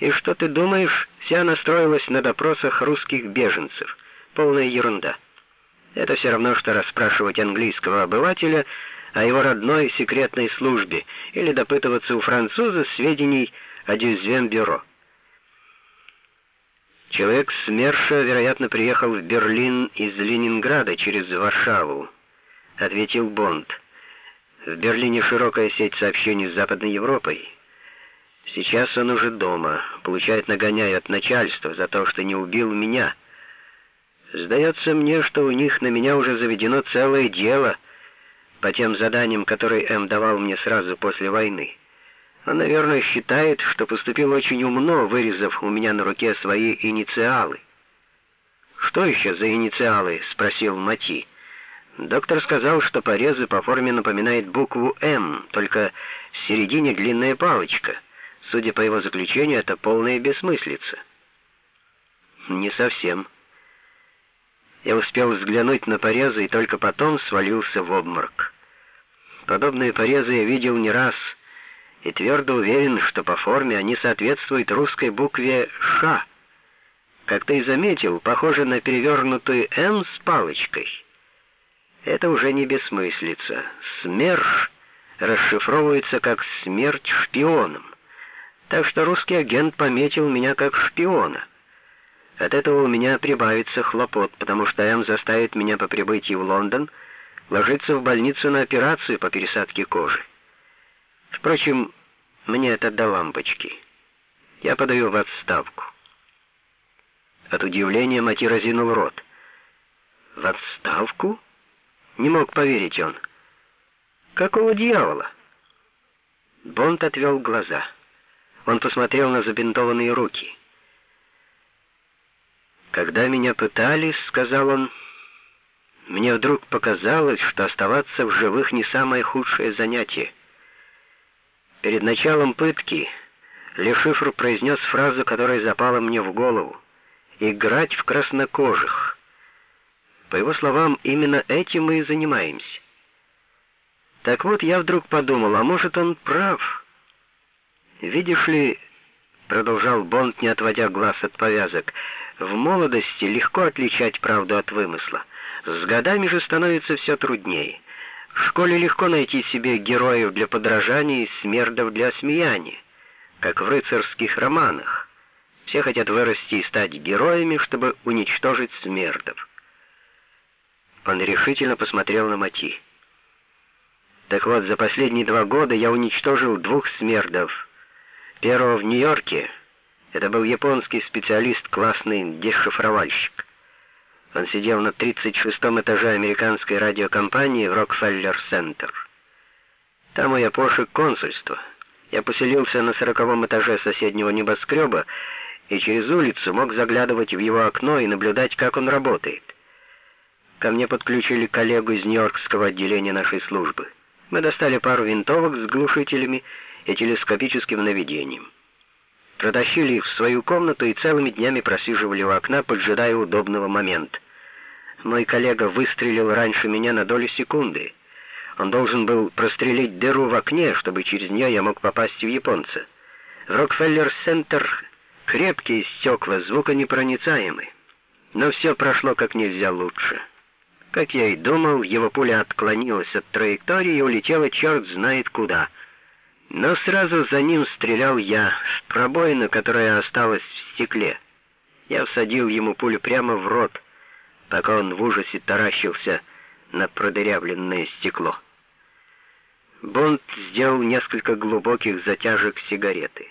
И что ты думаешь, вся настроилась на допросах русских беженцев. Полная ерунда. Это все равно, что расспрашивать английского обывателя о его родной секретной службе или допытываться у француза сведений о Дюзвен-бюро. Человек с Мерша, вероятно, приехал в Берлин из Ленинграда через Варшаву, ответил Бонд. В Берлине широкая сеть сообщений с Западной Европой. Сейчас он уже дома, получает нагоняй от начальства за то, что не убил меня. Сдается мне, что у них на меня уже заведено целое дело по тем заданиям, которые М давал мне сразу после войны. Он, наверное, считает, что поступил очень умно, вырезав у меня на руке свои инициалы. «Что еще за инициалы?» — спросил Мати. Доктор сказал, что порезы по форме напоминают букву «М», только в середине длинная палочка. Судя по его заключению, это полная бессмыслица. «Не совсем». Я успел взглянуть на порезы и только потом свалился в обморок. Подобные порезы я видел не раз — и твердо уверен, что по форме они соответствуют русской букве «Ш». Как ты и заметил, похоже на перевернутую «М» с палочкой. Это уже не бессмыслица. «СМЕРШ» расшифровывается как «смерть шпионам». Так что русский агент пометил меня как шпиона. От этого у меня прибавится хлопот, потому что М заставит меня по прибытии в Лондон ложиться в больницу на операцию по пересадке кожи. Впрочем, мне это до лампочки. Я подаю в отставку. От удивления Мати разинул рот. В отставку? Не мог поверить он. Какого дьявола? Бонд отвел глаза. Он посмотрел на забинтованные руки. «Когда меня пытались, — сказал он, — мне вдруг показалось, что оставаться в живых не самое худшее занятие. Перед началом пытки Лешифр произнес фразу, которая запала мне в голову. «Играть в краснокожих». По его словам, именно этим мы и занимаемся. Так вот, я вдруг подумал, а может он прав? Видишь ли, продолжал Бонд, не отводя глаз от повязок, в молодости легко отличать правду от вымысла. С годами же становится все труднее. В школе легко найти себе героев для подражания и смердов для смеяния, как в рыцарских романах. Все хотят вырасти и стать героями, чтобы уничтожить смердов. Он решительно посмотрел на Мати. Так вот, за последние два года я уничтожил двух смердов. Первого в Нью-Йорке. Это был японский специалист, классный дешифровальщик. Он сидел на 36-м этаже американской радиокомпании в Рокфеллер-Центр. Там у Япоши консульство. Я поселился на 40-м этаже соседнего небоскреба и через улицу мог заглядывать в его окно и наблюдать, как он работает. Ко мне подключили коллегу из Нью-Йоркского отделения нашей службы. Мы достали пару винтовок с глушителями и телескопическим наведением. Протащили их в свою комнату и целыми днями просиживали у окна, поджидая удобного момента. Мой коллега выстрелил раньше меня на долю секунды. Он должен был прострелить дыру в окне, чтобы через нее я мог попасть в японца. В Рокфеллер-Центр крепкие стекла, звуконепроницаемые. Но все прошло как нельзя лучше. Как я и думал, его пуля отклонилась от траектории и улетела черт знает куда. Но сразу за ним стрелял я, пробоина, которая осталась в стекле. Я всадил ему пулю прямо в рот, пока он в ужасе таращился на продырявленное стекло. Бонд сделал несколько глубоких затяжек сигареты.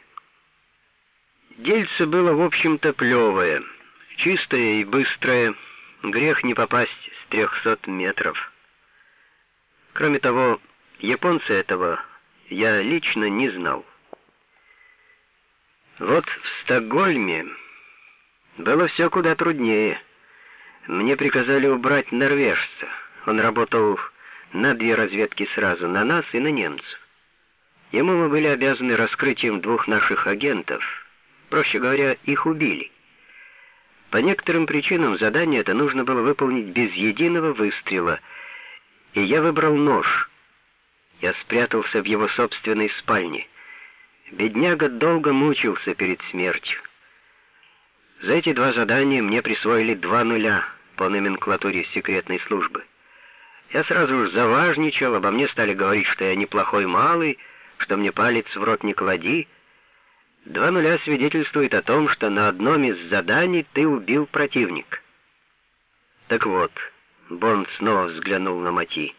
Дельце было, в общем-то, плевое, чистое и быстрое, грех не попасть 300 метров. Кроме того, японца этого я лично не знал. Вот в Стокгольме было все куда труднее. Мне приказали убрать норвежца. Он работал на две разведки сразу, на нас и на немцев. Ему мы были обязаны раскрытием двух наших агентов. Проще говоря, их убили. По некоторым причинам задание это нужно было выполнить без единого выстрела, и я выбрал нож. Я спрятался в его собственной спальне. Бедняга долго мучился перед смертью. За эти два задания мне присвоили два нуля по номенклатуре секретной службы. Я сразу же заважничал, обо мне стали говорить, что я неплохой малый, что мне палец в рот не клади, Два нуля свидетельствует о том, что на одном из заданий ты убил противника. Так вот, Бонд снова взглянул на Мати.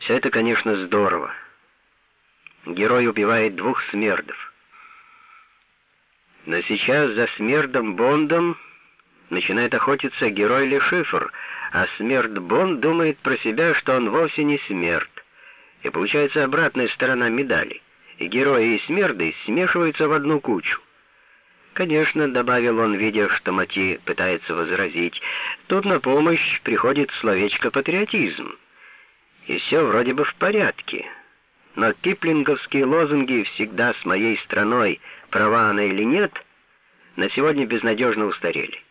Все это, конечно, здорово. Герой убивает двух смердов. Но сейчас за смердом Бондом начинает охотиться герой Лешифр, а смерть Бонд думает про себя, что он вовсе не смерть. И получается обратная сторона медали и герои и смерды смешиваются в одну кучу. Конечно, добавил он, видя, что Мати пытается возразить, тут на помощь приходит словечко «патриотизм». И все вроде бы в порядке. Но киплинговские лозунги «всегда с моей страной, права она или нет» на сегодня безнадежно устарели.